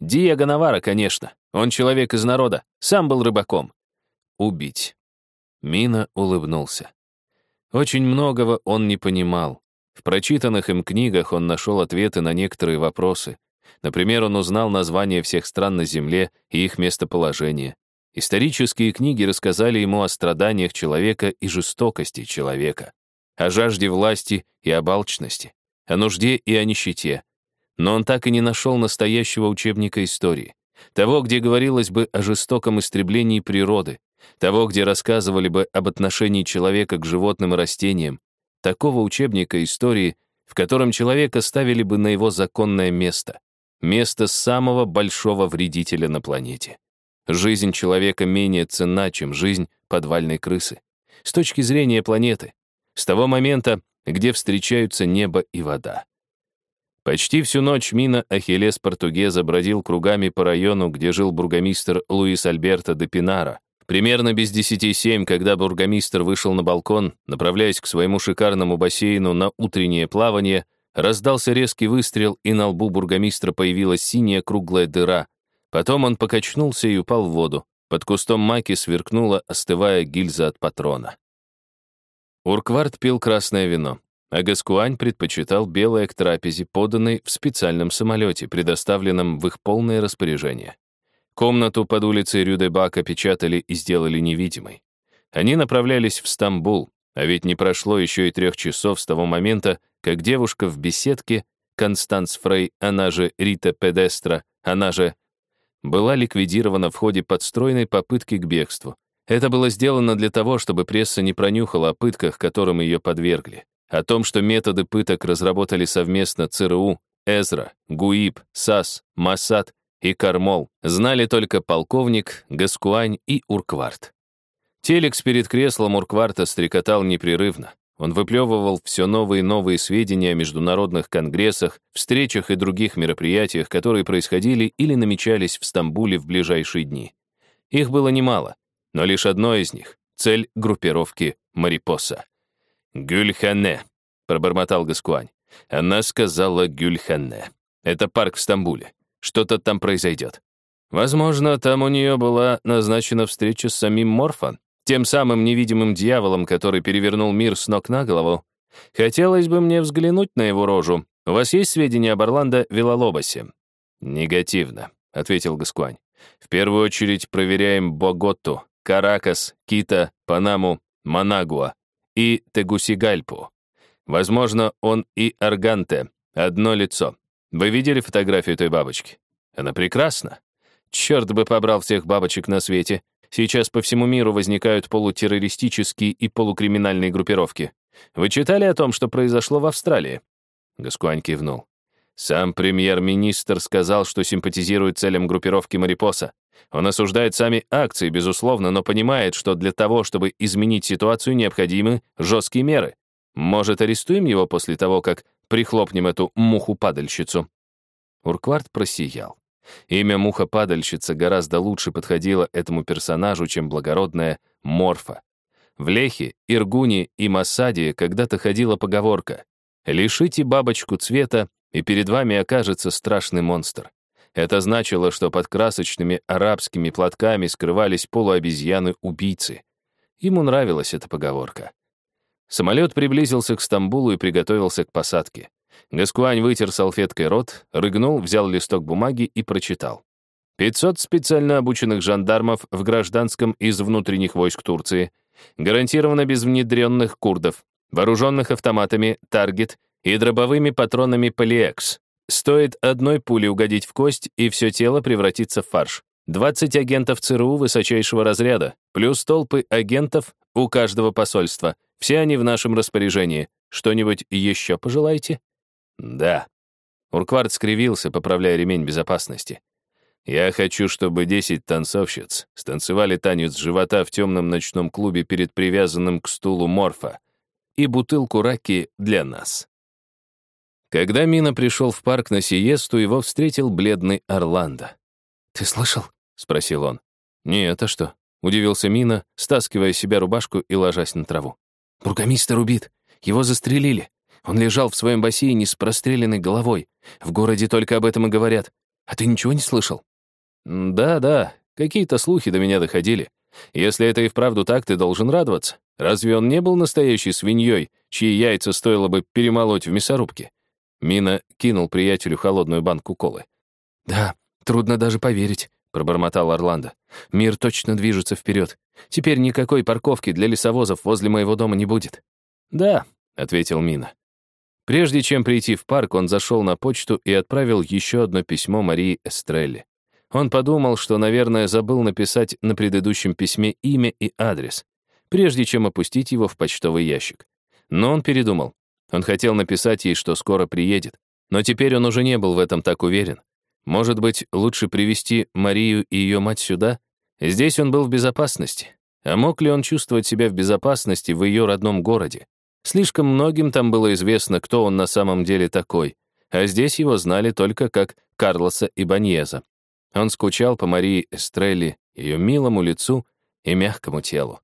Диего Навара, конечно. Он человек из народа, сам был рыбаком. Убить. Мина улыбнулся. Очень многого он не понимал. В прочитанных им книгах он нашел ответы на некоторые вопросы. Например, он узнал названия всех стран на Земле и их местоположение. Исторические книги рассказали ему о страданиях человека и жестокости человека, о жажде власти и об алчности, о нужде и о нищете. но он так и не нашел настоящего учебника истории. Того, где говорилось бы о жестоком истреблении природы, того, где рассказывали бы об отношении человека к животным и растениям, такого учебника истории, в котором человека ставили бы на его законное место, место самого большого вредителя на планете. Жизнь человека менее ценна, чем жизнь подвальной крысы. С точки зрения планеты, с того момента, где встречаются небо и вода. Почти всю ночь Мина Ахиллес Португеза бродил кругами по району, где жил бургомистр Луис Альберто де Пинара. Примерно без десяти семь, когда бургомистр вышел на балкон, направляясь к своему шикарному бассейну на утреннее плавание, раздался резкий выстрел, и на лбу бургомистра появилась синяя круглая дыра. Потом он покачнулся и упал в воду. Под кустом маки сверкнула, остывая гильза от патрона. Урквард пил красное вино, а Гаскуань предпочитал белое к трапезе, поданной в специальном самолете, предоставленном в их полное распоряжение. Комнату под улицей Рюдебака печатали и сделали невидимой. Они направлялись в Стамбул, а ведь не прошло еще и трех часов с того момента, как девушка в беседке, Констанс Фрей, она же Рита Педестра, она же была ликвидирована в ходе подстроенной попытки к бегству. Это было сделано для того, чтобы пресса не пронюхала о пытках, которым ее подвергли. О том, что методы пыток разработали совместно ЦРУ, Эзра, ГУИП, САС, МАСАД и Кармол, знали только полковник, Гаскуань и Уркварт. Телекс перед креслом Уркварта стрекотал непрерывно. Он выплевывал все новые и новые сведения о международных конгрессах, встречах и других мероприятиях, которые происходили или намечались в Стамбуле в ближайшие дни. Их было немало, но лишь одно из них — цель группировки Марипоса. «Гюльхане», — пробормотал Гаскуань. Она сказала Гюльхане. Это парк в Стамбуле. Что-то там произойдет. Возможно, там у нее была назначена встреча с самим Морфан, тем самым невидимым дьяволом, который перевернул мир с ног на голову. Хотелось бы мне взглянуть на его рожу. У вас есть сведения об Орландо Вилалобосе? Негативно, ответил Гаскуань. В первую очередь проверяем Боготту, Каракас, Кита, Панаму, Манагуа и Тегусигальпу. Возможно, он и Арганте, одно лицо. Вы видели фотографию той бабочки? Она прекрасна. Черт бы побрал всех бабочек на свете. Сейчас по всему миру возникают полутеррористические и полукриминальные группировки. Вы читали о том, что произошло в Австралии?» Гаскуань кивнул. Сам премьер-министр сказал, что симпатизирует целям группировки Марипоса. Он осуждает сами акции, безусловно, но понимает, что для того, чтобы изменить ситуацию, необходимы жесткие меры. Может, арестуем его после того, как прихлопнем эту муху-падальщицу?» Урквард просиял. Имя муха-падальщица гораздо лучше подходило этому персонажу, чем благородная Морфа. В Лехе, Иргуне и Масаде когда-то ходила поговорка «Лишите бабочку цвета, и перед вами окажется страшный монстр». Это значило, что под красочными арабскими платками скрывались полуобезьяны-убийцы. Ему нравилась эта поговорка. Самолет приблизился к Стамбулу и приготовился к посадке. Гаскуань вытер салфеткой рот, рыгнул, взял листок бумаги и прочитал. 500 специально обученных жандармов в гражданском из внутренних войск Турции, гарантированно без внедренных курдов, вооруженных автоматами «Таргет» и дробовыми патронами «Полиэкс». Стоит одной пули угодить в кость, и все тело превратится в фарш. 20 агентов ЦРУ высочайшего разряда, плюс толпы агентов у каждого посольства. Все они в нашем распоряжении. Что-нибудь еще пожелаете? Да. Урквард скривился, поправляя ремень безопасности. Я хочу, чтобы десять танцовщиц станцевали танец живота в темном ночном клубе перед привязанным к стулу морфа и бутылку раки для нас. Когда Мина пришел в парк на сиесту, его встретил бледный Орландо. «Ты слышал?» — спросил он. «Нет, а что?» — удивился Мина, стаскивая себя рубашку и ложась на траву. «Бургомистр убит. Его застрелили. Он лежал в своем бассейне с простреленной головой. В городе только об этом и говорят. А ты ничего не слышал?» «Да, да, какие-то слухи до меня доходили. Если это и вправду так, ты должен радоваться. Разве он не был настоящей свиньей, чьи яйца стоило бы перемолоть в мясорубке?» Мина кинул приятелю холодную банку колы. «Да, трудно даже поверить», — пробормотал Орландо. «Мир точно движется вперед. Теперь никакой парковки для лесовозов возле моего дома не будет». «Да», — ответил Мина. Прежде чем прийти в парк, он зашел на почту и отправил еще одно письмо Марии Эстрелли. Он подумал, что, наверное, забыл написать на предыдущем письме имя и адрес, прежде чем опустить его в почтовый ящик. Но он передумал. Он хотел написать ей, что скоро приедет. Но теперь он уже не был в этом так уверен. Может быть, лучше привести Марию и ее мать сюда? Здесь он был в безопасности. А мог ли он чувствовать себя в безопасности в ее родном городе? Слишком многим там было известно, кто он на самом деле такой, а здесь его знали только как Карлоса и Баньеза. Он скучал по Марии Эстрелли, ее милому лицу и мягкому телу.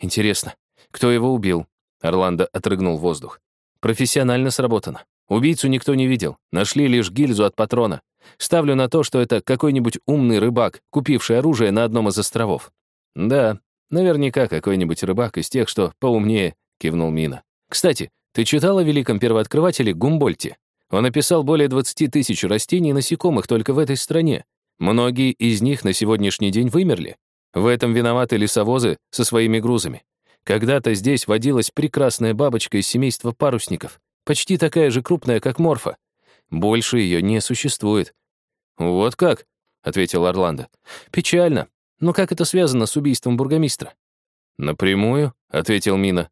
Интересно, кто его убил? Орландо отрыгнул воздух. Профессионально сработано. Убийцу никто не видел, нашли лишь гильзу от патрона. Ставлю на то, что это какой-нибудь умный рыбак, купивший оружие на одном из островов. Да, наверняка какой-нибудь рыбак из тех, что поумнее, кивнул Мина. Кстати, ты читал о великом первооткрывателе Гумбольте? Он описал более 20 тысяч растений и насекомых только в этой стране. Многие из них на сегодняшний день вымерли. В этом виноваты лесовозы со своими грузами. Когда-то здесь водилась прекрасная бабочка из семейства парусников, почти такая же крупная, как морфа. Больше ее не существует. «Вот как?» — ответил Орландо. «Печально. Но как это связано с убийством бургомистра?» «Напрямую», — ответил Мина.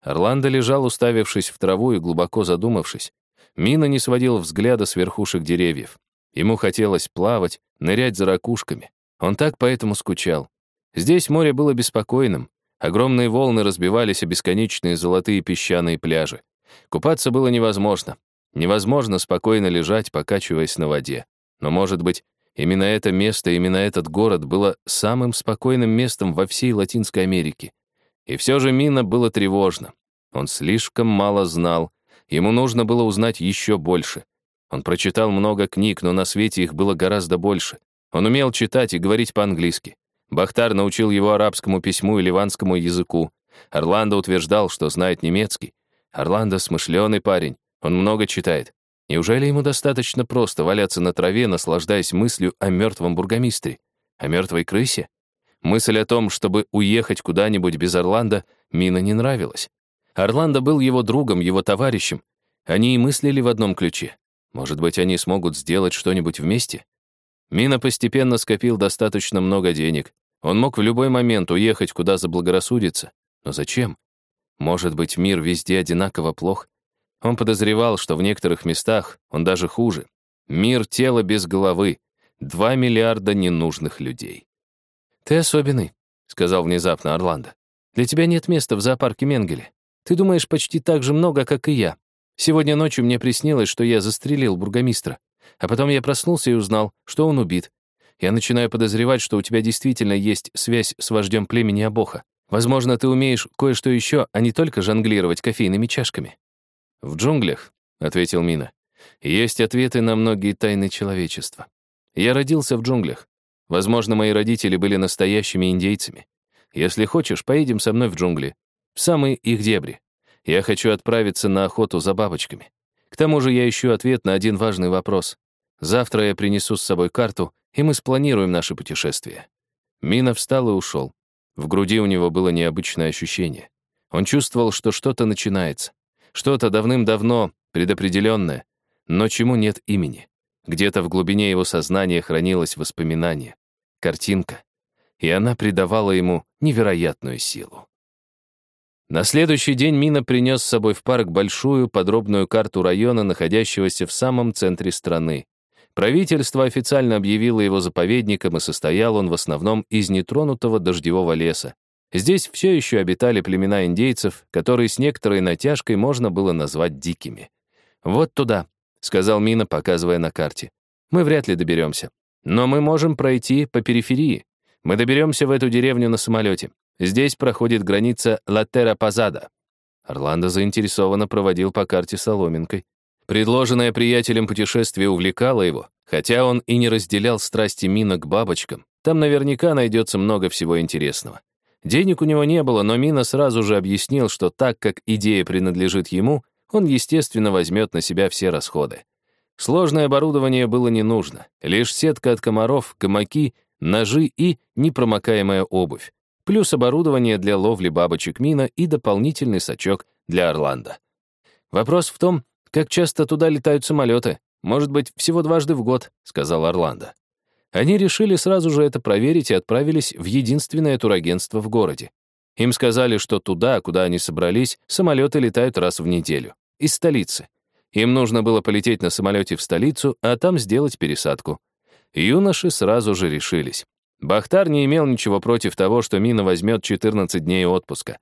Орландо лежал, уставившись в траву и глубоко задумавшись. Мина не сводил взгляда с верхушек деревьев. Ему хотелось плавать, нырять за ракушками. Он так поэтому скучал. Здесь море было беспокойным. Огромные волны разбивались о бесконечные золотые песчаные пляжи. Купаться было невозможно. Невозможно спокойно лежать, покачиваясь на воде. Но, может быть, именно это место, именно этот город было самым спокойным местом во всей Латинской Америке. И все же Мина было тревожно. Он слишком мало знал. Ему нужно было узнать еще больше. Он прочитал много книг, но на свете их было гораздо больше. Он умел читать и говорить по-английски. Бахтар научил его арабскому письму и ливанскому языку. Орландо утверждал, что знает немецкий. Орландо — смышленый парень. Он много читает. Неужели ему достаточно просто валяться на траве, наслаждаясь мыслью о мертвом бургомистре? О мертвой крысе? Мысль о том, чтобы уехать куда-нибудь без Орландо, Мина не нравилась. Орландо был его другом, его товарищем. Они и мыслили в одном ключе. Может быть, они смогут сделать что-нибудь вместе? Мина постепенно скопил достаточно много денег. Он мог в любой момент уехать, куда заблагорассудится. Но зачем? Может быть, мир везде одинаково плох? Он подозревал, что в некоторых местах он даже хуже. Мир тела без головы. Два миллиарда ненужных людей. «Ты особенный», — сказал внезапно Орландо. «Для тебя нет места в зоопарке Менгеле. Ты думаешь почти так же много, как и я. Сегодня ночью мне приснилось, что я застрелил бургомистра. А потом я проснулся и узнал, что он убит. Я начинаю подозревать, что у тебя действительно есть связь с вождем племени Абоха. Возможно, ты умеешь кое-что еще, а не только жонглировать кофейными чашками. «В джунглях», — ответил Мина, — «есть ответы на многие тайны человечества. Я родился в джунглях. Возможно, мои родители были настоящими индейцами. Если хочешь, поедем со мной в джунгли, в самые их дебри. Я хочу отправиться на охоту за бабочками. К тому же я ищу ответ на один важный вопрос. Завтра я принесу с собой карту, и мы спланируем наше путешествие». Мина встал и ушел. В груди у него было необычное ощущение. Он чувствовал, что что-то начинается. Что-то давным-давно предопределенное, но чему нет имени. Где-то в глубине его сознания хранилось воспоминание, картинка, и она придавала ему невероятную силу. На следующий день Мина принес с собой в парк большую подробную карту района, находящегося в самом центре страны. Правительство официально объявило его заповедником, и состоял он в основном из нетронутого дождевого леса. Здесь все еще обитали племена индейцев, которые с некоторой натяжкой можно было назвать дикими. «Вот туда», — сказал Мина, показывая на карте. «Мы вряд ли доберемся. Но мы можем пройти по периферии. Мы доберемся в эту деревню на самолете. Здесь проходит граница Латера-Пазада». Орландо заинтересованно проводил по карте соломинкой. Предложенное приятелем путешествие увлекало его, хотя он и не разделял страсти Мина к бабочкам. Там наверняка найдется много всего интересного. Денег у него не было, но Мина сразу же объяснил, что так как идея принадлежит ему, он, естественно, возьмет на себя все расходы. Сложное оборудование было не нужно, лишь сетка от комаров, гамаки, ножи и непромокаемая обувь, плюс оборудование для ловли бабочек Мина и дополнительный сачок для Орландо. Вопрос в том, как часто туда летают самолеты. Может быть, всего дважды в год», — сказал Орландо. Они решили сразу же это проверить и отправились в единственное турагентство в городе. Им сказали, что туда, куда они собрались, самолеты летают раз в неделю. Из столицы. Им нужно было полететь на самолете в столицу, а там сделать пересадку. Юноши сразу же решились. Бахтар не имел ничего против того, что Мина возьмет 14 дней отпуска.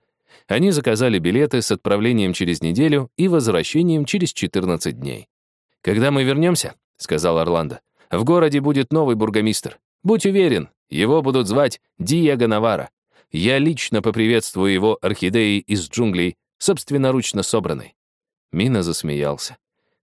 Они заказали билеты с отправлением через неделю и возвращением через 14 дней. «Когда мы вернемся», — сказал Орландо, «в городе будет новый бургомистр. Будь уверен, его будут звать Диего Навара. Я лично поприветствую его орхидеей из джунглей, собственноручно собранной». Мина засмеялся.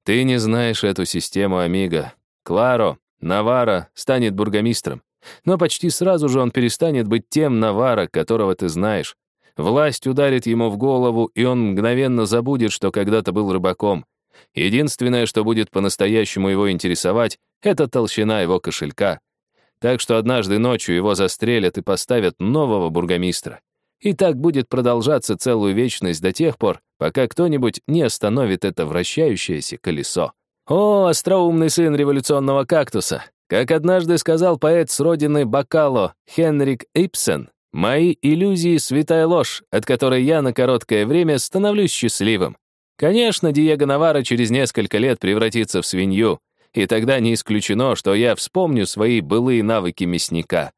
«Ты не знаешь эту систему, Амиго. Кларо, Навара станет бургомистром. Но почти сразу же он перестанет быть тем Навара, которого ты знаешь. Власть ударит ему в голову, и он мгновенно забудет, что когда-то был рыбаком. Единственное, что будет по-настоящему его интересовать, это толщина его кошелька. Так что однажды ночью его застрелят и поставят нового бургомистра. И так будет продолжаться целую вечность до тех пор, пока кто-нибудь не остановит это вращающееся колесо. О, остроумный сын революционного кактуса! Как однажды сказал поэт с родины Бакало Хенрик Ипсен, «Мои иллюзии — святая ложь, от которой я на короткое время становлюсь счастливым. Конечно, Диего Навара через несколько лет превратится в свинью, и тогда не исключено, что я вспомню свои былые навыки мясника».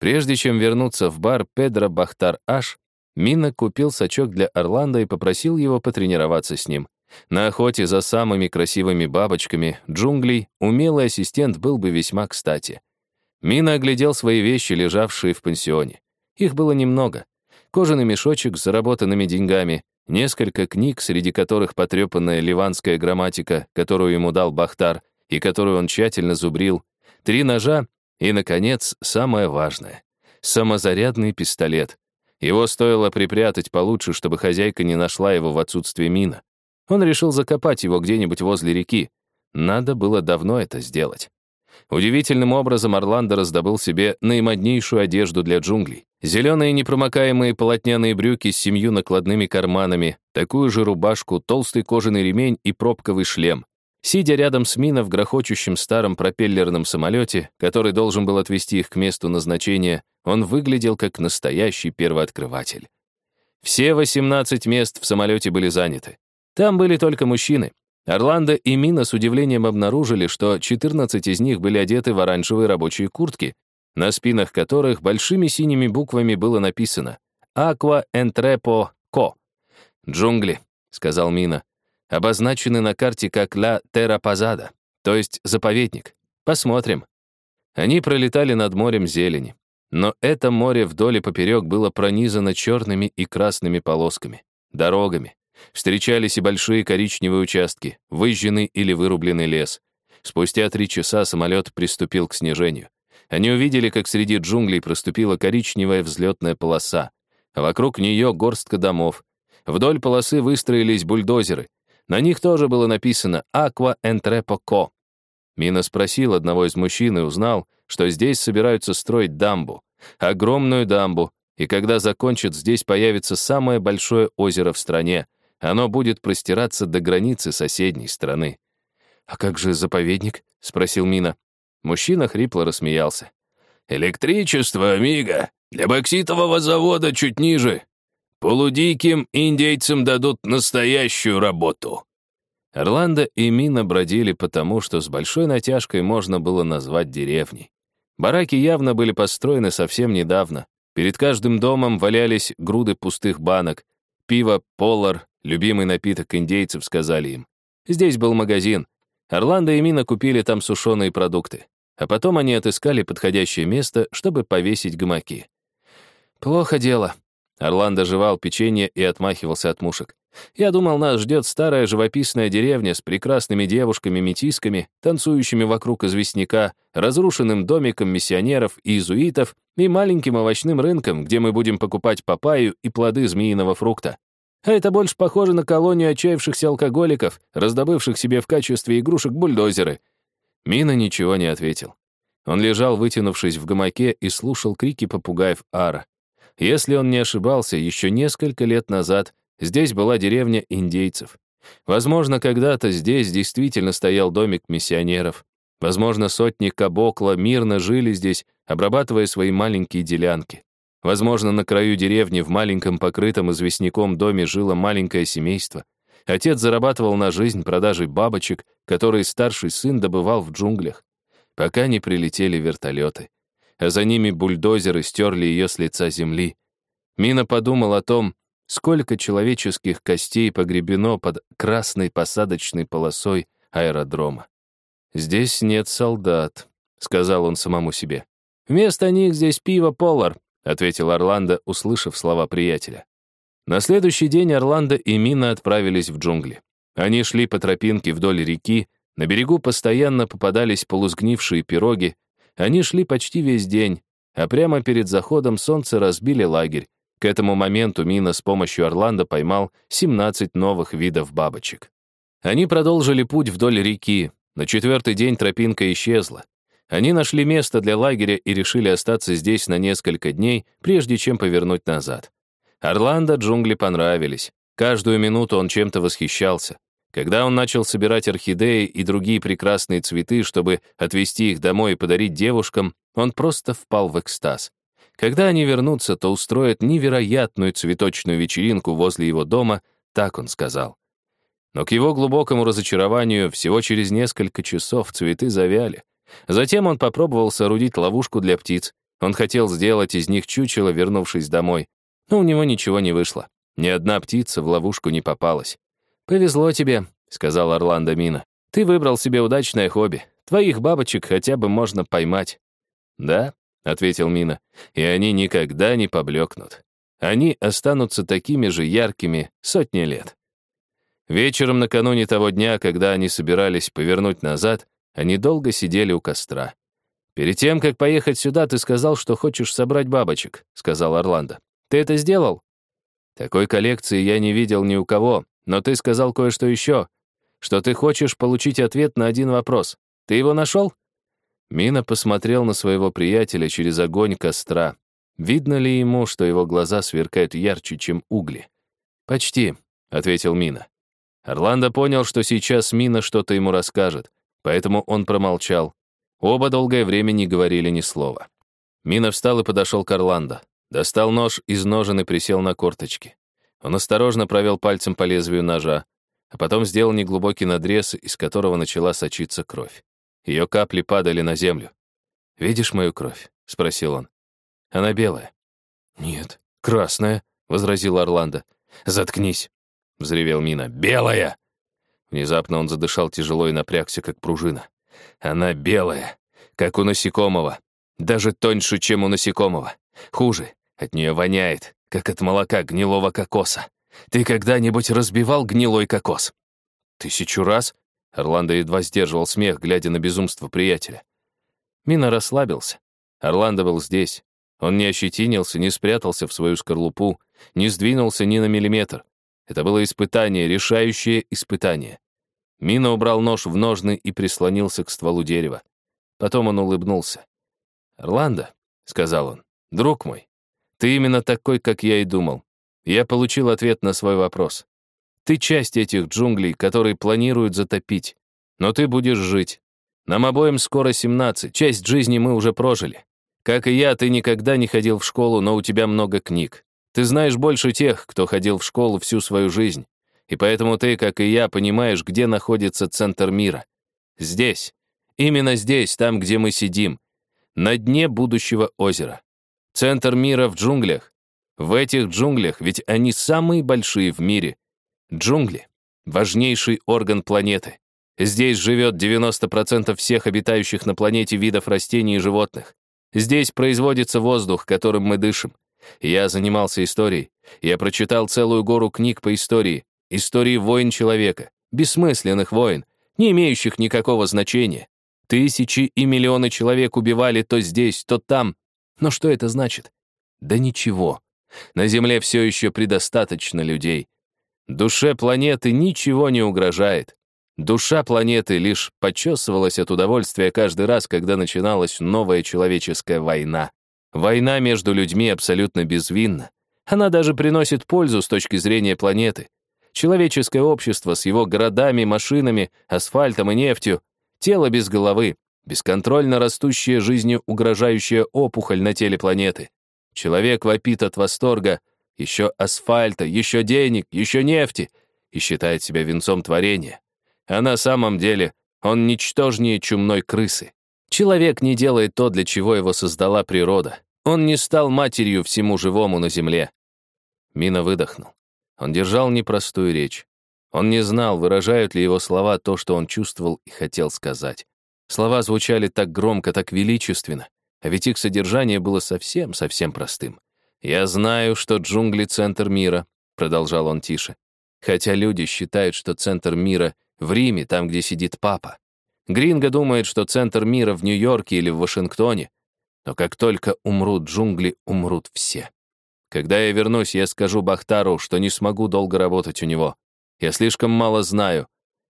Прежде чем вернуться в бар Педро Бахтар Аш, Мина купил сачок для Орландо и попросил его потренироваться с ним. На охоте за самыми красивыми бабочками джунглей умелый ассистент был бы весьма кстати. Мина оглядел свои вещи, лежавшие в пансионе. Их было немного. Кожаный мешочек с заработанными деньгами, несколько книг, среди которых потрепанная ливанская грамматика, которую ему дал Бахтар и которую он тщательно зубрил, три ножа и, наконец, самое важное — самозарядный пистолет. Его стоило припрятать получше, чтобы хозяйка не нашла его в отсутствие Мина. Он решил закопать его где-нибудь возле реки. Надо было давно это сделать. Удивительным образом Орландо раздобыл себе наимоднейшую одежду для джунглей. Зеленые непромокаемые полотняные брюки с семью накладными карманами, такую же рубашку, толстый кожаный ремень и пробковый шлем. Сидя рядом с Мина в грохочущем старом пропеллерном самолете, который должен был отвезти их к месту назначения, он выглядел как настоящий первооткрыватель. Все 18 мест в самолете были заняты. Там были только мужчины. Орландо и Мина с удивлением обнаружили, что 14 из них были одеты в оранжевые рабочие куртки, на спинах которых большими синими буквами было написано «Aqua Entrepo Co». «Джунгли», — сказал Мина, обозначены на карте как «Ла Терра Пазада», то есть заповедник. Посмотрим. Они пролетали над морем зелени. Но это море вдоль и поперек было пронизано черными и красными полосками, дорогами, Встречались и большие коричневые участки, выжженный или вырубленный лес. Спустя три часа самолет приступил к снижению. Они увидели, как среди джунглей проступила коричневая взлетная полоса, вокруг нее горстка домов. Вдоль полосы выстроились бульдозеры. На них тоже было написано «Aqua Entrepo Co». Мина спросил одного из мужчин и узнал, что здесь собираются строить дамбу. Огромную дамбу, и когда закончат, здесь появится самое большое озеро в стране — оно будет простираться до границы соседней страны. «А как же заповедник?» — спросил Мина. Мужчина хрипло рассмеялся. «Электричество, Мига, для бокситового завода чуть ниже. Полудиким индейцам дадут настоящую работу». Орландо и Мина бродили потому, что с большой натяжкой можно было назвать деревней. Бараки явно были построены совсем недавно. Перед каждым домом валялись груды пустых банок. Пиво, полар, Любимый напиток индейцев, сказали им. Здесь был магазин. Орландо и Мина купили там сушеные продукты. А потом они отыскали подходящее место, чтобы повесить гамаки. «Плохо дело». Орландо жевал печенье и отмахивался от мушек. «Я думал, нас ждет старая живописная деревня с прекрасными девушками-метисками, танцующими вокруг известняка, разрушенным домиком миссионеров и иезуитов и маленьким овощным рынком, где мы будем покупать папайю и плоды змеиного фрукта. А это больше похоже на колонию отчаявшихся алкоголиков, раздобывших себе в качестве игрушек бульдозеры. Мина ничего не ответил. Он лежал, вытянувшись в гамаке, и слушал крики попугаев Ара. Если он не ошибался, еще несколько лет назад здесь была деревня индейцев. Возможно, когда-то здесь действительно стоял домик миссионеров. Возможно, сотни кабокла мирно жили здесь, обрабатывая свои маленькие делянки. Возможно, на краю деревни в маленьком покрытом известняком доме жило маленькое семейство. Отец зарабатывал на жизнь продажей бабочек, которые старший сын добывал в джунглях, пока не прилетели вертолеты. А за ними бульдозеры стерли ее с лица земли. Мина подумал о том, сколько человеческих костей погребено под красной посадочной полосой аэродрома. «Здесь нет солдат», — сказал он самому себе. «Вместо них здесь пиво Полар», — ответил Орландо, услышав слова приятеля. На следующий день Орландо и Мина отправились в джунгли. Они шли по тропинке вдоль реки, на берегу постоянно попадались полусгнившие пироги. Они шли почти весь день, а прямо перед заходом солнца разбили лагерь. К этому моменту Мина с помощью Орландо поймал 17 новых видов бабочек. Они продолжили путь вдоль реки. На четвертый день тропинка исчезла. Они нашли место для лагеря и решили остаться здесь на несколько дней, прежде чем повернуть назад. Орландо джунгли понравились. Каждую минуту он чем-то восхищался. Когда он начал собирать орхидеи и другие прекрасные цветы, чтобы отвезти их домой и подарить девушкам, он просто впал в экстаз. Когда они вернутся, то устроят невероятную цветочную вечеринку возле его дома, так он сказал. Но к его глубокому разочарованию всего через несколько часов цветы завяли. Затем он попробовал соорудить ловушку для птиц. Он хотел сделать из них чучело, вернувшись домой. Но у него ничего не вышло. Ни одна птица в ловушку не попалась. «Повезло тебе», — сказал Орландо Мина. «Ты выбрал себе удачное хобби. Твоих бабочек хотя бы можно поймать». «Да», — ответил Мина, — «и они никогда не поблекнут. Они останутся такими же яркими сотни лет». Вечером накануне того дня, когда они собирались повернуть назад, они долго сидели у костра. «Перед тем, как поехать сюда, ты сказал, что хочешь собрать бабочек», — сказал Орландо. «Ты это сделал?» «Такой коллекции я не видел ни у кого, но ты сказал кое-что еще, что ты хочешь получить ответ на один вопрос. Ты его нашел?» Мина посмотрел на своего приятеля через огонь костра. Видно ли ему, что его глаза сверкают ярче, чем угли? «Почти», — ответил Мина. Орландо понял, что сейчас Мина что-то ему расскажет. Поэтому он промолчал. Оба долгое время не говорили ни слова. Мина встал и подошел к Орландо. Достал нож из ножен и присел на корточки. Он осторожно провел пальцем по лезвию ножа, а потом сделал неглубокий надрез, из которого начала сочиться кровь. Ее капли падали на землю. «Видишь мою кровь?» — спросил он. «Она белая». «Нет, красная», — возразил Орландо. «Заткнись», — взревел Мина. «Белая!» Внезапно он задышал тяжело и напрягся, как пружина. Она белая, как у насекомого. Даже тоньше, чем у насекомого. Хуже, от нее воняет, как от молока гнилого кокоса. Ты когда-нибудь разбивал гнилой кокос? Тысячу раз? Орландо едва сдерживал смех, глядя на безумство приятеля. Мина расслабился. Орландо был здесь. Он не ощетинился, не спрятался в свою скорлупу, не сдвинулся ни на миллиметр. Это было испытание, решающее испытание. Мина убрал нож в ножны и прислонился к стволу дерева. Потом он улыбнулся. «Орландо», — сказал он, — «друг мой, ты именно такой, как я и думал. Я получил ответ на свой вопрос. Ты часть этих джунглей, которые планируют затопить. Но ты будешь жить. Нам обоим скоро 17, часть жизни мы уже прожили. Как и я, ты никогда не ходил в школу, но у тебя много книг. Ты знаешь больше тех, кто ходил в школу всю свою жизнь. И поэтому ты, как и я, понимаешь, где находится центр мира. Здесь. Именно здесь, там, где мы сидим. На дне будущего озера. Центр мира в джунглях. В этих джунглях, ведь они самые большие в мире. Джунгли — важнейший орган планеты. Здесь живет 90% всех обитающих на планете видов растений и животных. Здесь производится воздух, которым мы дышим. Я занимался историей. Я прочитал целую гору книг по истории. Истории войн человека. Бессмысленных войн, не имеющих никакого значения. Тысячи и миллионы человек убивали то здесь, то там. Но что это значит? Да ничего. На Земле все еще предостаточно людей. Душе планеты ничего не угрожает. Душа планеты лишь почесывалась от удовольствия каждый раз, когда начиналась новая человеческая война. Война между людьми абсолютно безвинна. Она даже приносит пользу с точки зрения планеты. Человеческое общество с его городами, машинами, асфальтом и нефтью. Тело без головы, бесконтрольно растущая жизнью угрожающая опухоль на теле планеты. Человек вопит от восторга, еще асфальта, еще денег, еще нефти, и считает себя венцом творения. А на самом деле он ничтожнее чумной крысы. Человек не делает то, для чего его создала природа. Он не стал матерью всему живому на земле. Мина выдохнул. Он держал непростую речь. Он не знал, выражают ли его слова то, что он чувствовал и хотел сказать. Слова звучали так громко, так величественно, а ведь их содержание было совсем-совсем простым. «Я знаю, что джунгли — центр мира», — продолжал он тише. «Хотя люди считают, что центр мира в Риме, там, где сидит папа. Гринго думает, что центр мира в Нью-Йорке или в Вашингтоне. Но как только умрут джунгли, умрут все. Когда я вернусь, я скажу Бахтару, что не смогу долго работать у него. Я слишком мало знаю.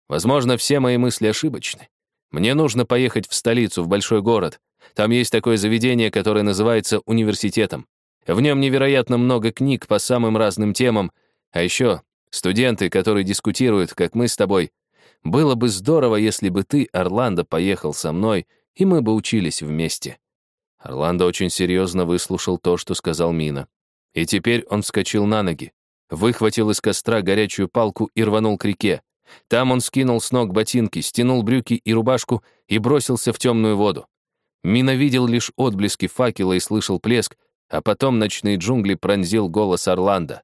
Возможно, все мои мысли ошибочны. Мне нужно поехать в столицу, в большой город. Там есть такое заведение, которое называется университетом. В нем невероятно много книг по самым разным темам, а еще студенты, которые дискутируют, как мы с тобой. Было бы здорово, если бы ты, Орландо, поехал со мной, и мы бы учились вместе». Орландо очень серьезно выслушал то, что сказал Мина. И теперь он вскочил на ноги, выхватил из костра горячую палку и рванул к реке. Там он скинул с ног ботинки, стянул брюки и рубашку и бросился в темную воду. Мина видел лишь отблески факела и слышал плеск, а потом ночные джунгли пронзил голос Орландо.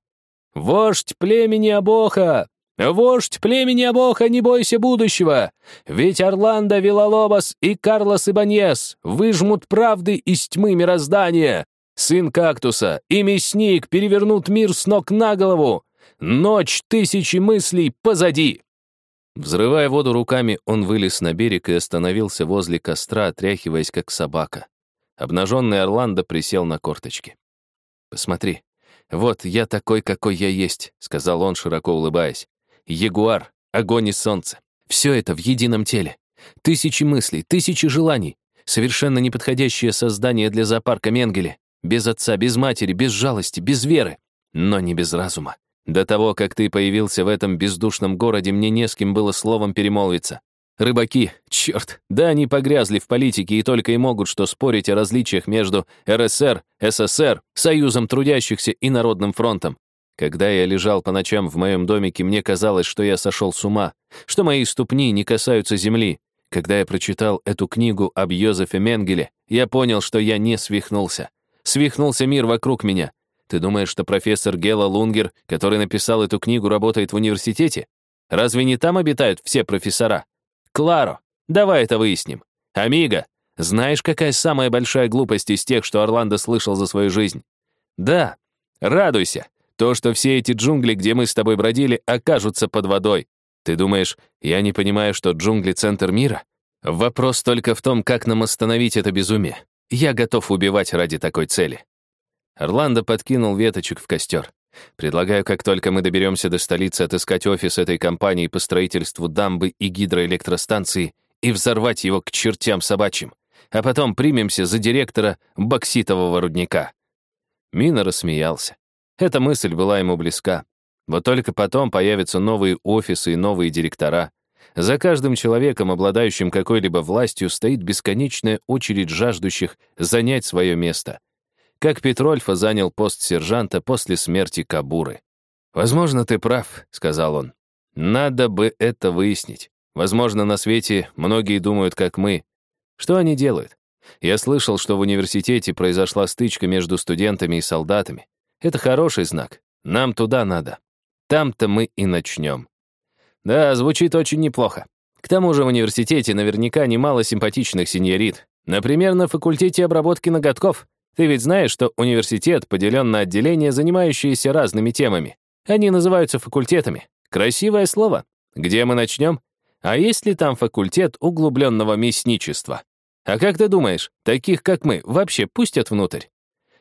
«Вождь племени Абоха! Вождь племени Абоха, не бойся будущего! Ведь Орландо Вилалобос и Карлос Ибаньес выжмут правды из тьмы мироздания! Сын кактуса и мясник перевернут мир с ног на голову! Ночь тысячи мыслей позади!» Взрывая воду руками, он вылез на берег и остановился возле костра, отряхиваясь как собака. Обнаженный Орландо присел на корточки. «Посмотри, вот я такой, какой я есть», — сказал он, широко улыбаясь. «Ягуар, огонь и солнце. Все это в едином теле. Тысячи мыслей, тысячи желаний. Совершенно неподходящее создание для зоопарка Менгеле. Без отца, без матери, без жалости, без веры. Но не без разума. До того, как ты появился в этом бездушном городе, мне не с кем было словом перемолвиться. Рыбаки, черт, да они погрязли в политике и только и могут что спорить о различиях между РСР, СССР, Союзом трудящихся и Народным фронтом. Когда я лежал по ночам в моем домике, мне казалось, что я сошел с ума, что мои ступни не касаются земли. Когда я прочитал эту книгу об Йозефе Менгеле, я понял, что я не свихнулся. Свихнулся мир вокруг меня. Ты думаешь, что профессор Гела Лунгер, который написал эту книгу, работает в университете? Разве не там обитают все профессора? Кларо, давай это выясним. Амиго, знаешь, какая самая большая глупость из тех, что Орландо слышал за свою жизнь? Да, радуйся. То, что все эти джунгли, где мы с тобой бродили, окажутся под водой. Ты думаешь, я не понимаю, что джунгли — центр мира? Вопрос только в том, как нам остановить это безумие. Я готов убивать ради такой цели. Орландо подкинул веточек в костер. Предлагаю, как только мы доберемся до столицы, отыскать офис этой компании по строительству дамбы и гидроэлектростанции и взорвать его к чертям собачьим, а потом примемся за директора бокситового рудника». Мина рассмеялся. Эта мысль была ему близка. Вот только потом появятся новые офисы и новые директора. За каждым человеком, обладающим какой-либо властью, стоит бесконечная очередь жаждущих занять свое место как Петрольфа занял пост сержанта после смерти Кабуры. «Возможно, ты прав», — сказал он. «Надо бы это выяснить. Возможно, на свете многие думают, как мы. Что они делают? Я слышал, что в университете произошла стычка между студентами и солдатами. Это хороший знак. Нам туда надо. Там-то мы и начнем». Да, звучит очень неплохо. К тому же в университете наверняка немало симпатичных сеньорит. Например, на факультете обработки ноготков. Ты ведь знаешь, что университет поделен на отделения, занимающиеся разными темами. Они называются факультетами. Красивое слово. Где мы начнем? А есть ли там факультет углубленного мясничества? А как ты думаешь, таких, как мы, вообще пустят внутрь?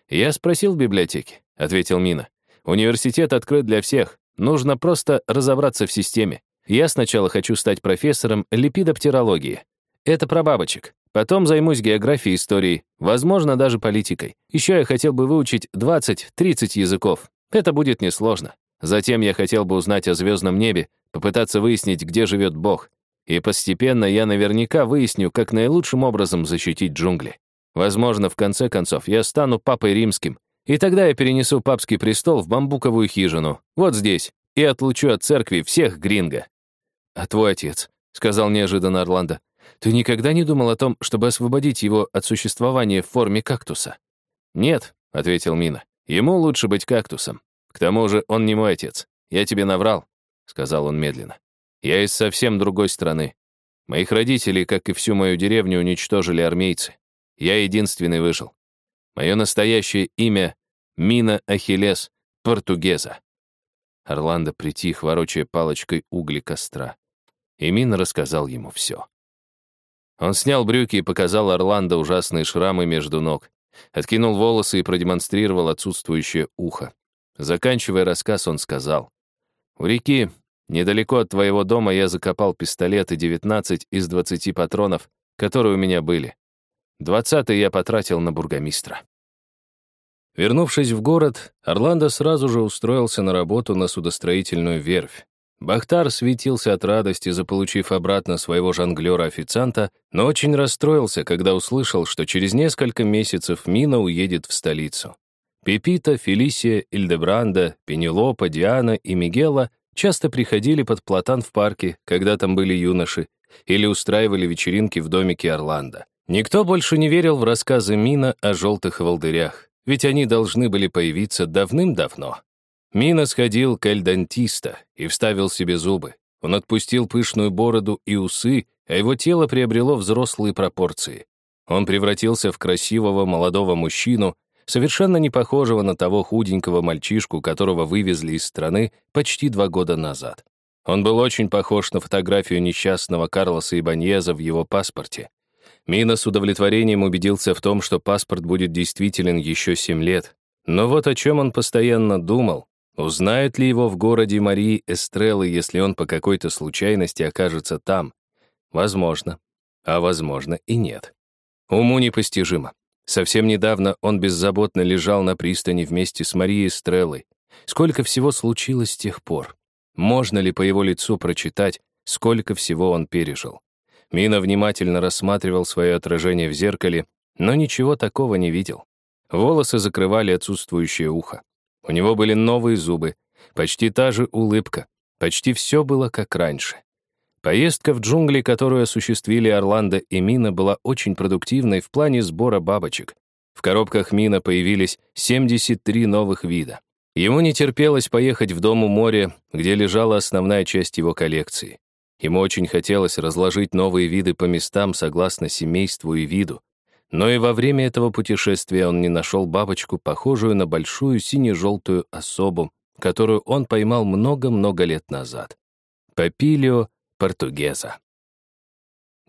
Я спросил в библиотеке, ответил Мина. Университет открыт для всех. Нужно просто разобраться в системе. Я сначала хочу стать профессором липидоптерологии. Это про бабочек. Потом займусь географией, историей, возможно, даже политикой. Еще я хотел бы выучить 20-30 языков. Это будет несложно. Затем я хотел бы узнать о звездном небе, попытаться выяснить, где живет Бог. И постепенно я наверняка выясню, как наилучшим образом защитить джунгли. Возможно, в конце концов, я стану папой римским, и тогда я перенесу папский престол в бамбуковую хижину, вот здесь, и отлучу от церкви всех гринго. «А твой отец», — сказал неожиданно Орландо, «ты никогда не думал о том, чтобы освободить его от существования в форме кактуса?» «Нет», — ответил Мина, «ему лучше быть кактусом. К тому же он не мой отец. Я тебе наврал», — сказал он медленно. «Я из совсем другой страны. Моих родителей, как и всю мою деревню, уничтожили армейцы. Я единственный выжил. Мое настоящее имя — Мина Ахиллес Португеза. Орландо притих, ворочая палочкой угли костра. И Мина рассказал ему все. Он снял брюки и показал Орландо ужасные шрамы между ног, откинул волосы и продемонстрировал отсутствующее ухо. Заканчивая рассказ, он сказал, «У реки, недалеко от твоего дома, я закопал пистолеты 19 из 20 патронов, которые у меня были. Двадцатый я потратил на бургомистра. Вернувшись в город, Орландо сразу же устроился на работу на судостроительную верфь. Бахтар светился от радости, заполучив обратно своего жонглера-официанта, но очень расстроился, когда услышал, что через несколько месяцев Мина уедет в столицу. Пепита, Фелисия, Ильдебранда, Пенелопа, Диана и Мигела часто приходили под платан в парке, когда там были юноши, или устраивали вечеринки в домике Орландо. Никто больше не верил в рассказы Мина о желтых волдырях, ведь они должны были появиться давным-давно. Мина сходил к эльдантиста и вставил себе зубы. Он отпустил пышную бороду и усы, а его тело приобрело взрослые пропорции. Он превратился в красивого молодого мужчину, совершенно не похожего на того худенького мальчишку, которого вывезли из страны почти два года назад. Он был очень похож на фотографию несчастного Карлоса Ибаньеза в его паспорте. Мина с удовлетворением убедился в том, что паспорт будет действителен еще семь лет. Но вот о чем он постоянно думал. Узнают ли его в городе Марии Эстреллы, если он по какой-то случайности окажется там? Возможно. А возможно и нет. Уму непостижимо. Совсем недавно он беззаботно лежал на пристани вместе с Марией Эстреллой. Сколько всего случилось с тех пор? Можно ли по его лицу прочитать, сколько всего он пережил? Мина внимательно рассматривал свое отражение в зеркале, но ничего такого не видел. Волосы закрывали отсутствующее ухо. У него были новые зубы, почти та же улыбка, почти все было как раньше. Поездка в джунгли, которую осуществили Орландо и Мина, была очень продуктивной в плане сбора бабочек. В коробках Мина появились 73 новых вида. Ему не терпелось поехать в дом у моря, где лежала основная часть его коллекции. Ему очень хотелось разложить новые виды по местам согласно семейству и виду. Но и во время этого путешествия он не нашел бабочку, похожую на большую сине-желтую особу, которую он поймал много-много лет назад. Папилио португеза.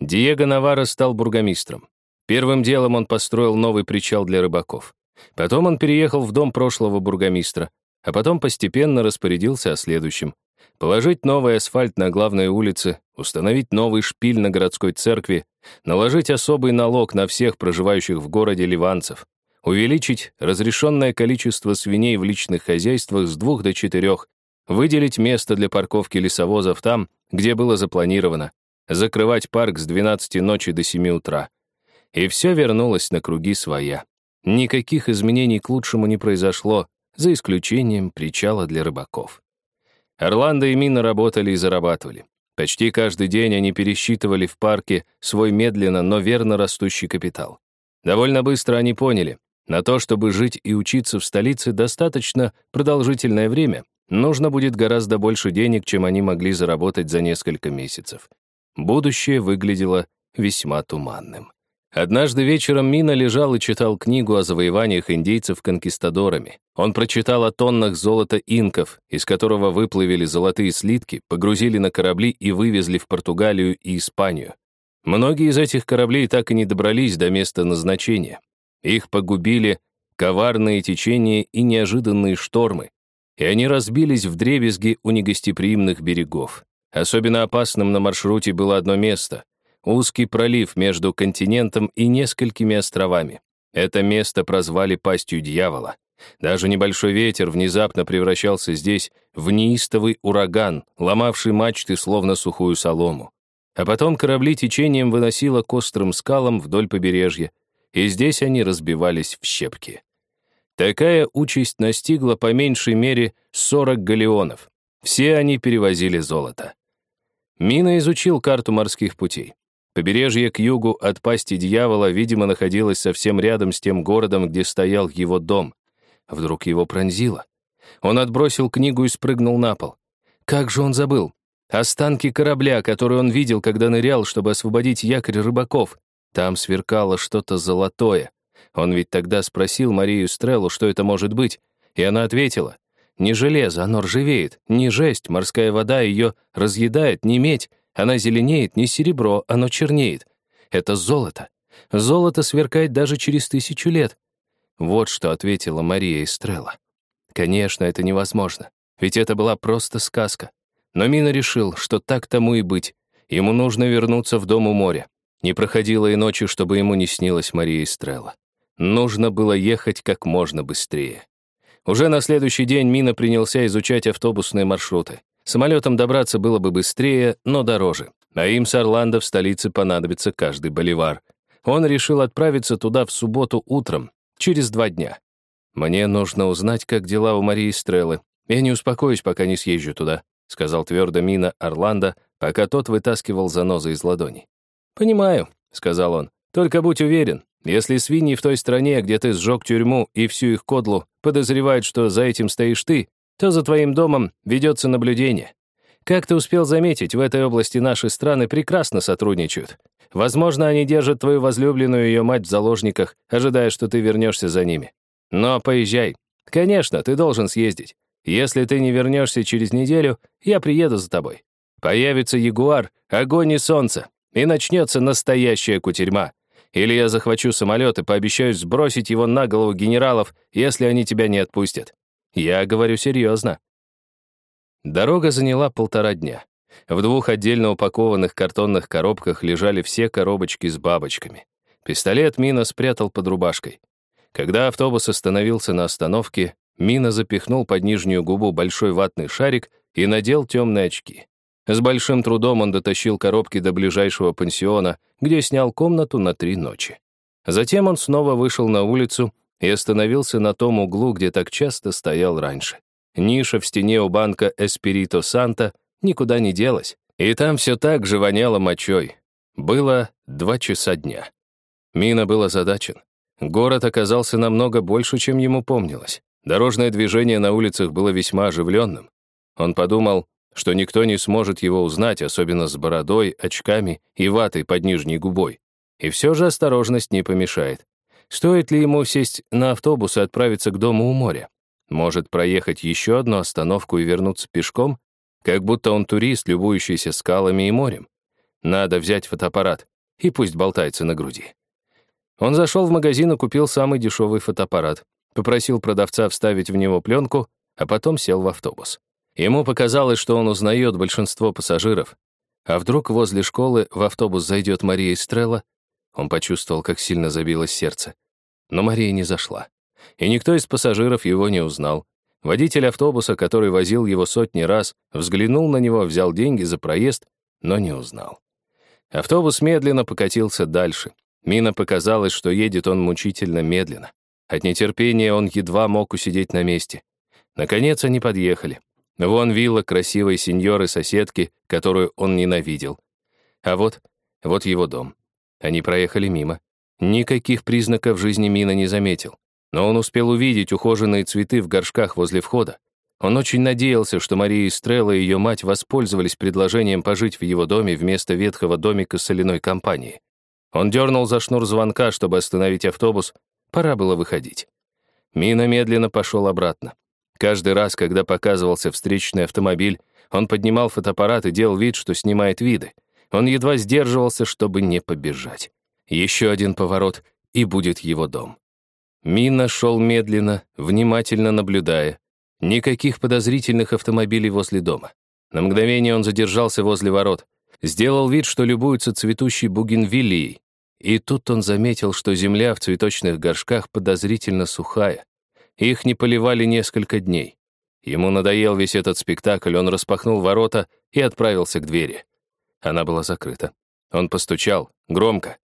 Диего Навара стал бургомистром. Первым делом он построил новый причал для рыбаков. Потом он переехал в дом прошлого бургомистра, а потом постепенно распорядился о следующем положить новый асфальт на главной улице, установить новый шпиль на городской церкви, наложить особый налог на всех проживающих в городе ливанцев, увеличить разрешенное количество свиней в личных хозяйствах с двух до четырех, выделить место для парковки лесовозов там, где было запланировано, закрывать парк с 12 ночи до 7 утра. И все вернулось на круги своя. Никаких изменений к лучшему не произошло, за исключением причала для рыбаков. Орландо и Мина работали и зарабатывали. Почти каждый день они пересчитывали в парке свой медленно, но верно растущий капитал. Довольно быстро они поняли, на то, чтобы жить и учиться в столице достаточно продолжительное время, нужно будет гораздо больше денег, чем они могли заработать за несколько месяцев. Будущее выглядело весьма туманным. Однажды вечером Мина лежал и читал книгу о завоеваниях индейцев конкистадорами. Он прочитал о тоннах золота инков, из которого выплавили золотые слитки, погрузили на корабли и вывезли в Португалию и Испанию. Многие из этих кораблей так и не добрались до места назначения. Их погубили коварные течения и неожиданные штормы, и они разбились в дребезги у негостеприимных берегов. Особенно опасным на маршруте было одно место — узкий пролив между континентом и несколькими островами. Это место прозвали пастью дьявола. Даже небольшой ветер внезапно превращался здесь в неистовый ураган, ломавший мачты словно сухую солому. А потом корабли течением выносило к острым скалам вдоль побережья, и здесь они разбивались в щепки. Такая участь настигла по меньшей мере 40 галеонов. Все они перевозили золото. Мина изучил карту морских путей. Побережье к югу от пасти дьявола, видимо, находилось совсем рядом с тем городом, где стоял его дом. Вдруг его пронзило. Он отбросил книгу и спрыгнул на пол. Как же он забыл? Останки корабля, который он видел, когда нырял, чтобы освободить якорь рыбаков. Там сверкало что-то золотое. Он ведь тогда спросил Марию Стреллу, что это может быть, и она ответила, «Не железо, оно ржавеет, не жесть, морская вода ее разъедает, не медь, она зеленеет, не серебро, оно чернеет. Это золото. Золото сверкает даже через тысячу лет. Вот что ответила Мария Эстрелла. Конечно, это невозможно, ведь это была просто сказка. Но Мина решил, что так тому и быть. Ему нужно вернуться в дом у моря. Не проходило и ночи, чтобы ему не снилась Мария Эстрелла. Нужно было ехать как можно быстрее. Уже на следующий день Мина принялся изучать автобусные маршруты. Самолетом добраться было бы быстрее, но дороже. А им с Орландо в столице понадобится каждый боливар. Он решил отправиться туда в субботу утром, через два дня. «Мне нужно узнать, как дела у Марии Стреллы. Я не успокоюсь, пока не съезжу туда», сказал твердо Мина Орландо, пока тот вытаскивал занозы из ладони. «Понимаю», — сказал он. «Только будь уверен, если свиньи в той стране, где ты сжег тюрьму и всю их кодлу, подозревают, что за этим стоишь ты, то за твоим домом ведется наблюдение. Как ты успел заметить, в этой области наши страны прекрасно сотрудничают. Возможно, они держат твою возлюбленную и ее мать в заложниках, ожидая, что ты вернешься за ними. Но поезжай. Конечно, ты должен съездить. Если ты не вернешься через неделю, я приеду за тобой. Появится ягуар, огонь и солнце, и начнется настоящая кутерьма. Или я захвачу самолет и пообещаю сбросить его на голову генералов, если они тебя не отпустят. Я говорю серьезно. Дорога заняла полтора дня. В двух отдельно упакованных картонных коробках лежали все коробочки с бабочками. Пистолет Мина спрятал под рубашкой. Когда автобус остановился на остановке, Мина запихнул под нижнюю губу большой ватный шарик и надел темные очки. С большим трудом он дотащил коробки до ближайшего пансиона, где снял комнату на три ночи. Затем он снова вышел на улицу и остановился на том углу, где так часто стоял раньше. Ниша в стене у банка Эспирито Санта никуда не делась, и там все так же воняло мочой. Было два часа дня. Мина был озадачен. Город оказался намного больше, чем ему помнилось. Дорожное движение на улицах было весьма оживленным. Он подумал, что никто не сможет его узнать, особенно с бородой, очками и ватой под нижней губой. И все же осторожность не помешает. Стоит ли ему сесть на автобус и отправиться к дому у моря? Может, проехать еще одну остановку и вернуться пешком? Как будто он турист, любующийся скалами и морем. Надо взять фотоаппарат, и пусть болтается на груди. Он зашел в магазин и купил самый дешевый фотоаппарат, попросил продавца вставить в него пленку, а потом сел в автобус. Ему показалось, что он узнает большинство пассажиров. А вдруг возле школы в автобус зайдет Мария Эстрелла? Он почувствовал, как сильно забилось сердце. Но Мария не зашла. И никто из пассажиров его не узнал. Водитель автобуса, который возил его сотни раз, взглянул на него, взял деньги за проезд, но не узнал. Автобус медленно покатился дальше. Мина показалось, что едет он мучительно медленно. От нетерпения он едва мог усидеть на месте. Наконец они подъехали. Вон вилла красивой сеньоры-соседки, которую он ненавидел. А вот, вот его дом. Они проехали мимо. Никаких признаков жизни Мина не заметил. Но он успел увидеть ухоженные цветы в горшках возле входа. Он очень надеялся, что Мария Стрелла и ее мать воспользовались предложением пожить в его доме вместо ветхого домика соляной компании. Он дернул за шнур звонка, чтобы остановить автобус. Пора было выходить. Мина медленно пошел обратно. Каждый раз, когда показывался встречный автомобиль, он поднимал фотоаппарат и делал вид, что снимает виды. Он едва сдерживался, чтобы не побежать. Еще один поворот, и будет его дом. Мина шел медленно, внимательно наблюдая. Никаких подозрительных автомобилей возле дома. На мгновение он задержался возле ворот. Сделал вид, что любуется цветущей бугенвиллией. И тут он заметил, что земля в цветочных горшках подозрительно сухая. Их не поливали несколько дней. Ему надоел весь этот спектакль, он распахнул ворота и отправился к двери. Она была закрыта. Он постучал, громко.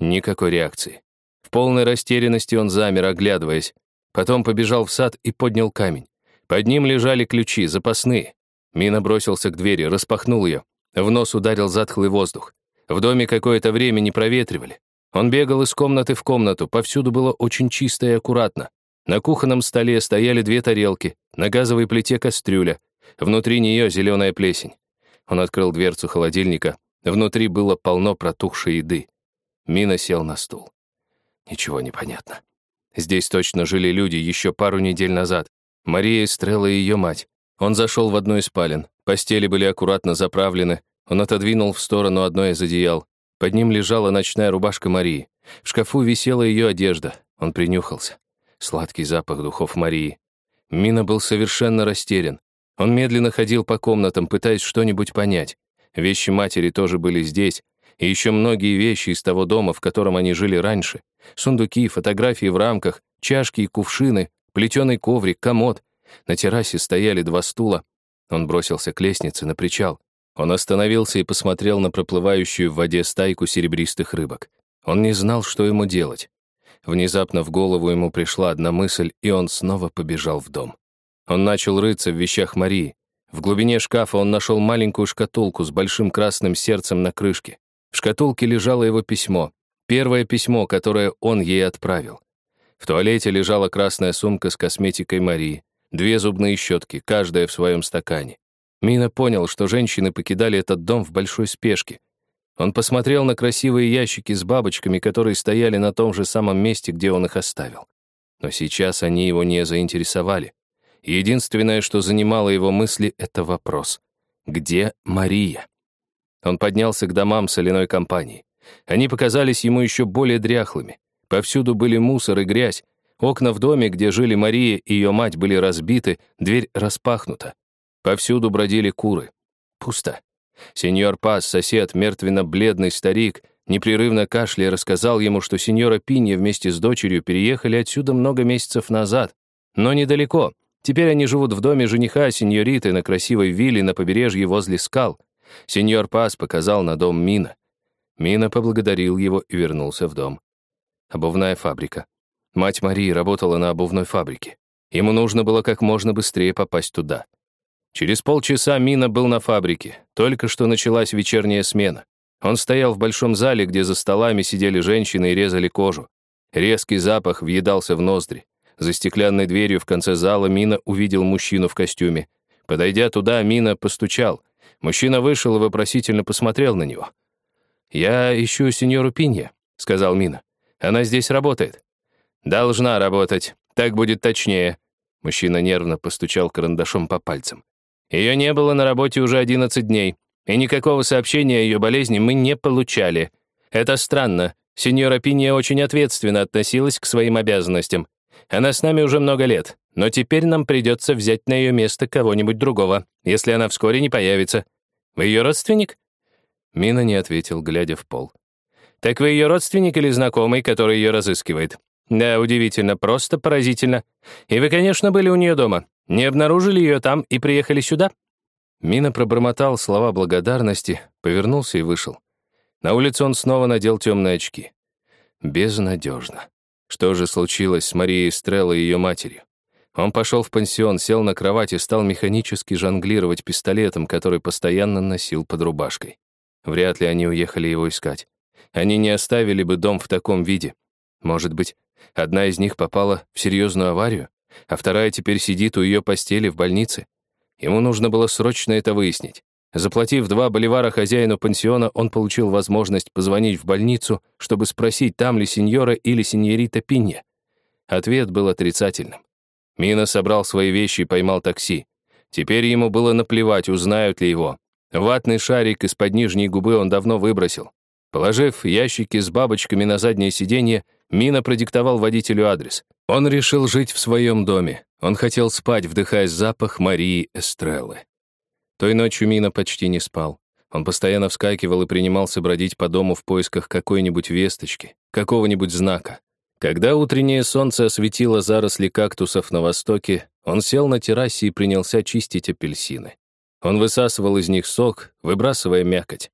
Никакой реакции. В полной растерянности он замер, оглядываясь. Потом побежал в сад и поднял камень. Под ним лежали ключи, запасные. Мина бросился к двери, распахнул ее. В нос ударил затхлый воздух. В доме какое-то время не проветривали. Он бегал из комнаты в комнату, повсюду было очень чисто и аккуратно. На кухонном столе стояли две тарелки, на газовой плите кастрюля. Внутри нее зеленая плесень. Он открыл дверцу холодильника. Внутри было полно протухшей еды. Мина сел на стул. Ничего не понятно. Здесь точно жили люди еще пару недель назад. Мария Эстрелла и ее мать. Он зашел в одну из спален. Постели были аккуратно заправлены. Он отодвинул в сторону одно из одеял. Под ним лежала ночная рубашка Марии. В шкафу висела ее одежда. Он принюхался. Сладкий запах духов Марии. Мина был совершенно растерян. Он медленно ходил по комнатам, пытаясь что-нибудь понять. Вещи матери тоже были здесь, и еще многие вещи из того дома, в котором они жили раньше. Сундуки, фотографии в рамках, чашки и кувшины, плетеный коврик, комод. На террасе стояли два стула. Он бросился к лестнице на причал. Он остановился и посмотрел на проплывающую в воде стайку серебристых рыбок. Он не знал, что ему делать. Внезапно в голову ему пришла одна мысль, и он снова побежал в дом. Он начал рыться в вещах Марии. В глубине шкафа он нашел маленькую шкатулку с большим красным сердцем на крышке. В шкатулке лежало его письмо. Первое письмо, которое он ей отправил. В туалете лежала красная сумка с косметикой Марии, две зубные щетки, каждая в своем стакане. Мина понял, что женщины покидали этот дом в большой спешке. Он посмотрел на красивые ящики с бабочками, которые стояли на том же самом месте, где он их оставил. Но сейчас они его не заинтересовали. Единственное, что занимало его мысли, — это вопрос. Где Мария? Он поднялся к домам соляной компании. Они показались ему еще более дряхлыми. Повсюду были мусор и грязь. Окна в доме, где жили Мария и ее мать, были разбиты, дверь распахнута. Повсюду бродили куры. Пусто. Сеньор Пас, сосед, мертвенно-бледный старик, непрерывно кашляя, рассказал ему, что сеньора Пинья вместе с дочерью переехали отсюда много месяцев назад. Но недалеко. Теперь они живут в доме жениха сеньориты на красивой вилле на побережье возле скал. Сеньор Пас показал на дом Мина. Мина поблагодарил его и вернулся в дом. Обувная фабрика. Мать Марии работала на обувной фабрике. Ему нужно было как можно быстрее попасть туда. Через полчаса Мина был на фабрике. Только что началась вечерняя смена. Он стоял в большом зале, где за столами сидели женщины и резали кожу. Резкий запах въедался в ноздри. За стеклянной дверью в конце зала Мина увидел мужчину в костюме. Подойдя туда, Мина постучал. Мужчина вышел и вопросительно посмотрел на него. «Я ищу сеньору Пинья», — сказал Мина. «Она здесь работает». «Должна работать. Так будет точнее». Мужчина нервно постучал карандашом по пальцам. «Ее не было на работе уже 11 дней, и никакого сообщения о ее болезни мы не получали. Это странно. Сеньора Пинья очень ответственно относилась к своим обязанностям. Она с нами уже много лет, но теперь нам придется взять на ее место кого-нибудь другого, если она вскоре не появится. Вы ее родственник?» Мина не ответил, глядя в пол. «Так вы ее родственник или знакомый, который ее разыскивает?» «Да, удивительно, просто поразительно. И вы, конечно, были у нее дома. Не обнаружили ее там и приехали сюда?» Мина пробормотал слова благодарности, повернулся и вышел. На улице он снова надел темные очки. Безнадежно. Что же случилось с Марией Стреллой и ее матерью? Он пошел в пансион, сел на кровать и стал механически жонглировать пистолетом, который постоянно носил под рубашкой. Вряд ли они уехали его искать. Они не оставили бы дом в таком виде. Может быть, одна из них попала в серьезную аварию, а вторая теперь сидит у ее постели в больнице. Ему нужно было срочно это выяснить. Заплатив два боливара хозяину пансиона, он получил возможность позвонить в больницу, чтобы спросить, там ли сеньора или сеньорита Пинья. Ответ был отрицательным. Мина собрал свои вещи и поймал такси. Теперь ему было наплевать, узнают ли его. Ватный шарик из-под нижней губы он давно выбросил. Положив ящики с бабочками на заднее сиденье, Мина продиктовал водителю адрес. Он решил жить в своем доме. Он хотел спать, вдыхая запах Марии Эстреллы. Той ночью Мина почти не спал. Он постоянно вскакивал и принимался бродить по дому в поисках какой-нибудь весточки, какого-нибудь знака. Когда утреннее солнце осветило заросли кактусов на востоке, он сел на террасе и принялся чистить апельсины. Он высасывал из них сок, выбрасывая мякоть.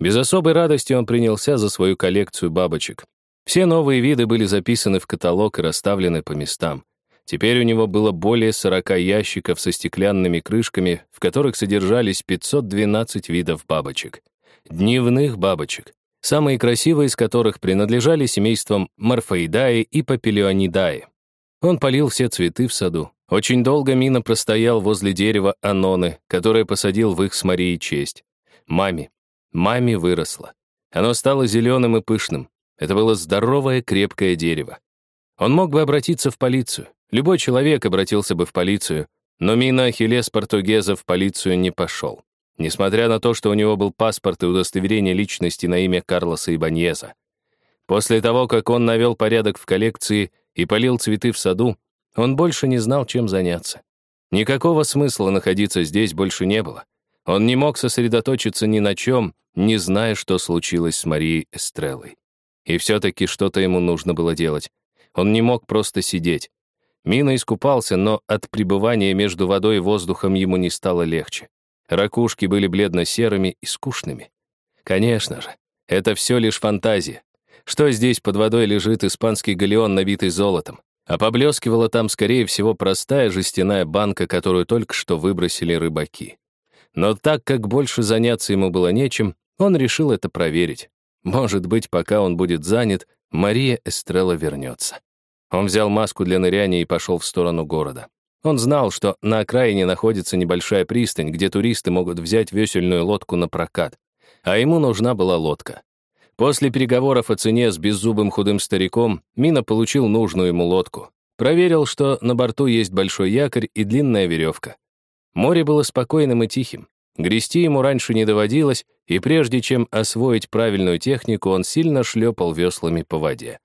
Без особой радости он принялся за свою коллекцию бабочек. Все новые виды были записаны в каталог и расставлены по местам. Теперь у него было более 40 ящиков со стеклянными крышками, в которых содержались 512 видов бабочек. Дневных бабочек, самые красивые из которых принадлежали семействам Морфоидаe и Папилионидаe. Он полил все цветы в саду. Очень долго Мина простоял возле дерева Аноны, которое посадил в их с Марией честь. Маме. Маме выросло. Оно стало зеленым и пышным. Это было здоровое, крепкое дерево. Он мог бы обратиться в полицию. Любой человек обратился бы в полицию, но Мина Ахиллес Португеза в полицию не пошел. Несмотря на то, что у него был паспорт и удостоверение личности на имя Карлоса Ибаньеза. После того, как он навел порядок в коллекции и полил цветы в саду, он больше не знал, чем заняться. Никакого смысла находиться здесь больше не было. Он не мог сосредоточиться ни на чем, не зная, что случилось с Марией Эстреллой. И все-таки что-то ему нужно было делать. Он не мог просто сидеть. Мина искупался, но от пребывания между водой и воздухом ему не стало легче. Ракушки были бледно-серыми и скучными. Конечно же, это все лишь фантазия. Что здесь под водой лежит испанский галеон, набитый золотом? А поблескивала там, скорее всего, простая жестяная банка, которую только что выбросили рыбаки. Но так как больше заняться ему было нечем, он решил это проверить. Может быть, пока он будет занят, Мария Эстрелла вернется. Он взял маску для ныряния и пошел в сторону города. Он знал, что на окраине находится небольшая пристань, где туристы могут взять весельную лодку на прокат. А ему нужна была лодка. После переговоров о цене с беззубым худым стариком Мина получил нужную ему лодку. Проверил, что на борту есть большой якорь и длинная веревка. Море было спокойным и тихим. Грести ему раньше не доводилось, и прежде чем освоить правильную технику, он сильно шлепал веслами по воде.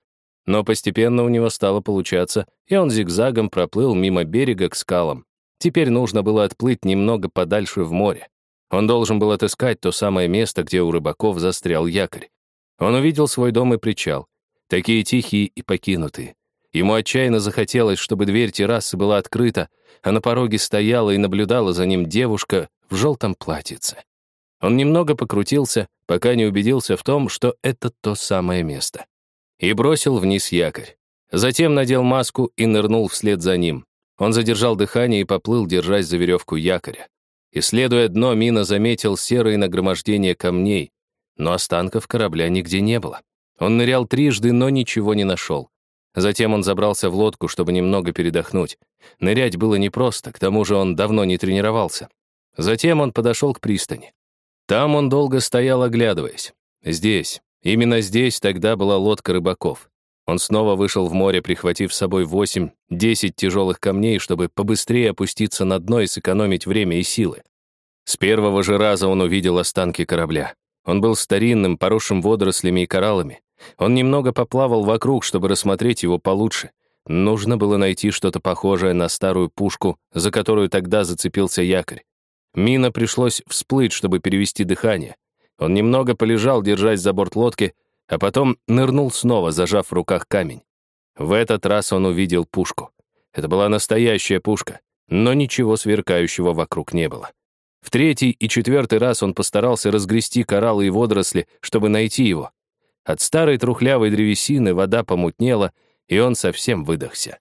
Но постепенно у него стало получаться, и он зигзагом проплыл мимо берега к скалам. Теперь нужно было отплыть немного подальше в море. Он должен был отыскать то самое место, где у рыбаков застрял якорь. Он увидел свой дом и причал. Такие тихие и покинутые. Ему отчаянно захотелось, чтобы дверь террасы была открыта, а на пороге стояла и наблюдала за ним девушка в желтом платьице. Он немного покрутился, пока не убедился в том, что это то самое место и бросил вниз якорь. Затем надел маску и нырнул вслед за ним. Он задержал дыхание и поплыл, держась за веревку якоря. Исследуя дно, Мина заметил серые нагромождения камней, но останков корабля нигде не было. Он нырял трижды, но ничего не нашел. Затем он забрался в лодку, чтобы немного передохнуть. Нырять было непросто, к тому же он давно не тренировался. Затем он подошел к пристани. Там он долго стоял, оглядываясь. Здесь, Именно здесь тогда была лодка рыбаков. Он снова вышел в море, прихватив с собой 8-10 тяжелых камней, чтобы побыстрее опуститься на дно и сэкономить время и силы. С первого же раза он увидел останки корабля. Он был старинным, поросшим водорослями и кораллами. Он немного поплавал вокруг, чтобы рассмотреть его получше. Нужно было найти что-то похожее на старую пушку, за которую тогда зацепился якорь. Мина пришлось всплыть, чтобы перевести дыхание. Он немного полежал, держась за борт лодки, а потом нырнул снова, зажав в руках камень. В этот раз он увидел пушку. Это была настоящая пушка, но ничего сверкающего вокруг не было. В третий и четвертый раз он постарался разгрести кораллы и водоросли, чтобы найти его. От старой трухлявой древесины вода помутнела, и он совсем выдохся.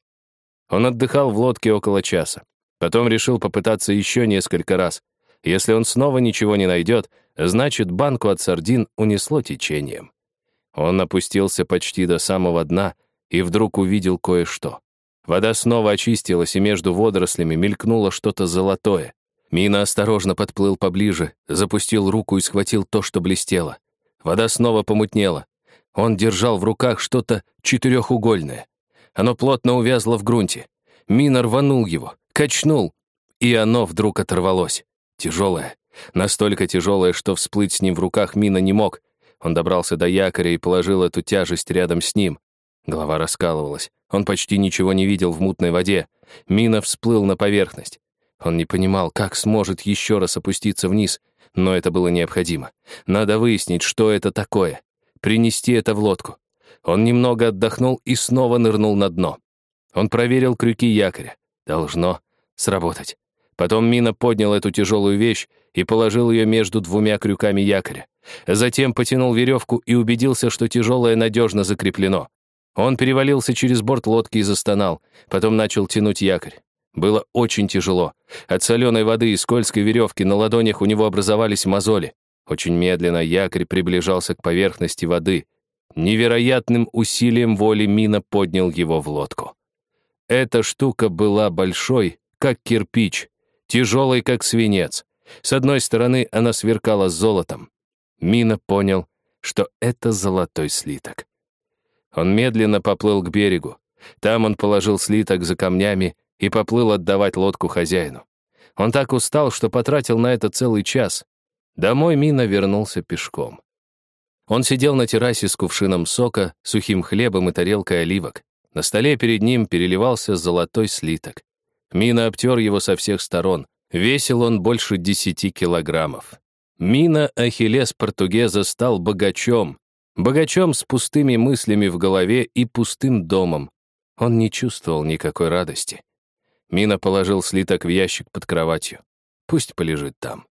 Он отдыхал в лодке около часа. Потом решил попытаться еще несколько раз. Если он снова ничего не найдет, Значит, банку от сардин унесло течением. Он опустился почти до самого дна и вдруг увидел кое-что. Вода снова очистилась, и между водорослями мелькнуло что-то золотое. Мина осторожно подплыл поближе, запустил руку и схватил то, что блестело. Вода снова помутнела. Он держал в руках что-то четырехугольное. Оно плотно увязло в грунте. Мина рванул его, качнул, и оно вдруг оторвалось. Тяжелое, Настолько тяжелое, что всплыть с ним в руках Мина не мог. Он добрался до якоря и положил эту тяжесть рядом с ним. Голова раскалывалась. Он почти ничего не видел в мутной воде. Мина всплыл на поверхность. Он не понимал, как сможет еще раз опуститься вниз, но это было необходимо. Надо выяснить, что это такое. Принести это в лодку. Он немного отдохнул и снова нырнул на дно. Он проверил крюки якоря. Должно сработать. Потом Мина поднял эту тяжелую вещь и положил ее между двумя крюками якоря. Затем потянул веревку и убедился, что тяжелое надежно закреплено. Он перевалился через борт лодки и застонал, потом начал тянуть якорь. Было очень тяжело. От соленой воды и скользкой веревки на ладонях у него образовались мозоли. Очень медленно якорь приближался к поверхности воды. Невероятным усилием воли Мина поднял его в лодку. Эта штука была большой, как кирпич, тяжелой, как свинец. С одной стороны, она сверкала золотом. Мина понял, что это золотой слиток. Он медленно поплыл к берегу. Там он положил слиток за камнями и поплыл отдавать лодку хозяину. Он так устал, что потратил на это целый час. Домой Мина вернулся пешком. Он сидел на террасе с кувшином сока, сухим хлебом и тарелкой оливок. На столе перед ним переливался золотой слиток. Мина обтер его со всех сторон. Весил он больше десяти килограммов. Мина Ахиллес Португеза стал богачом. Богачом с пустыми мыслями в голове и пустым домом. Он не чувствовал никакой радости. Мина положил слиток в ящик под кроватью. Пусть полежит там.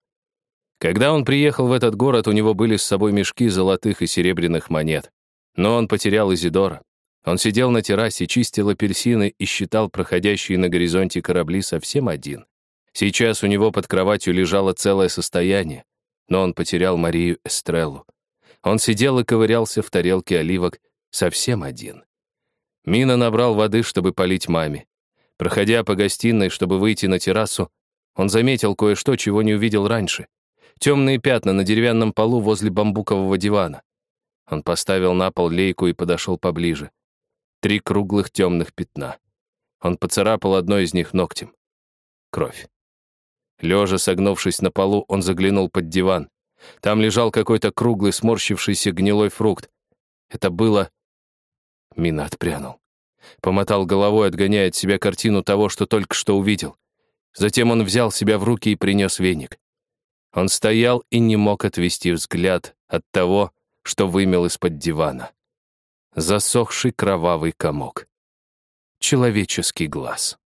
Когда он приехал в этот город, у него были с собой мешки золотых и серебряных монет. Но он потерял Изидора. Он сидел на террасе, чистил апельсины и считал проходящие на горизонте корабли совсем один. Сейчас у него под кроватью лежало целое состояние, но он потерял Марию Эстреллу. Он сидел и ковырялся в тарелке оливок совсем один. Мина набрал воды, чтобы полить маме. Проходя по гостиной, чтобы выйти на террасу, он заметил кое-что, чего не увидел раньше. Темные пятна на деревянном полу возле бамбукового дивана. Он поставил на пол лейку и подошел поближе. Три круглых темных пятна. Он поцарапал одно из них ногтем. Кровь. Лежа, согнувшись на полу, он заглянул под диван. Там лежал какой-то круглый, сморщившийся гнилой фрукт. Это было... Мина отпрянул. Помотал головой, отгоняя от себя картину того, что только что увидел. Затем он взял себя в руки и принес веник. Он стоял и не мог отвести взгляд от того, что вымел из-под дивана засохший кровавый комок. Человеческий глаз.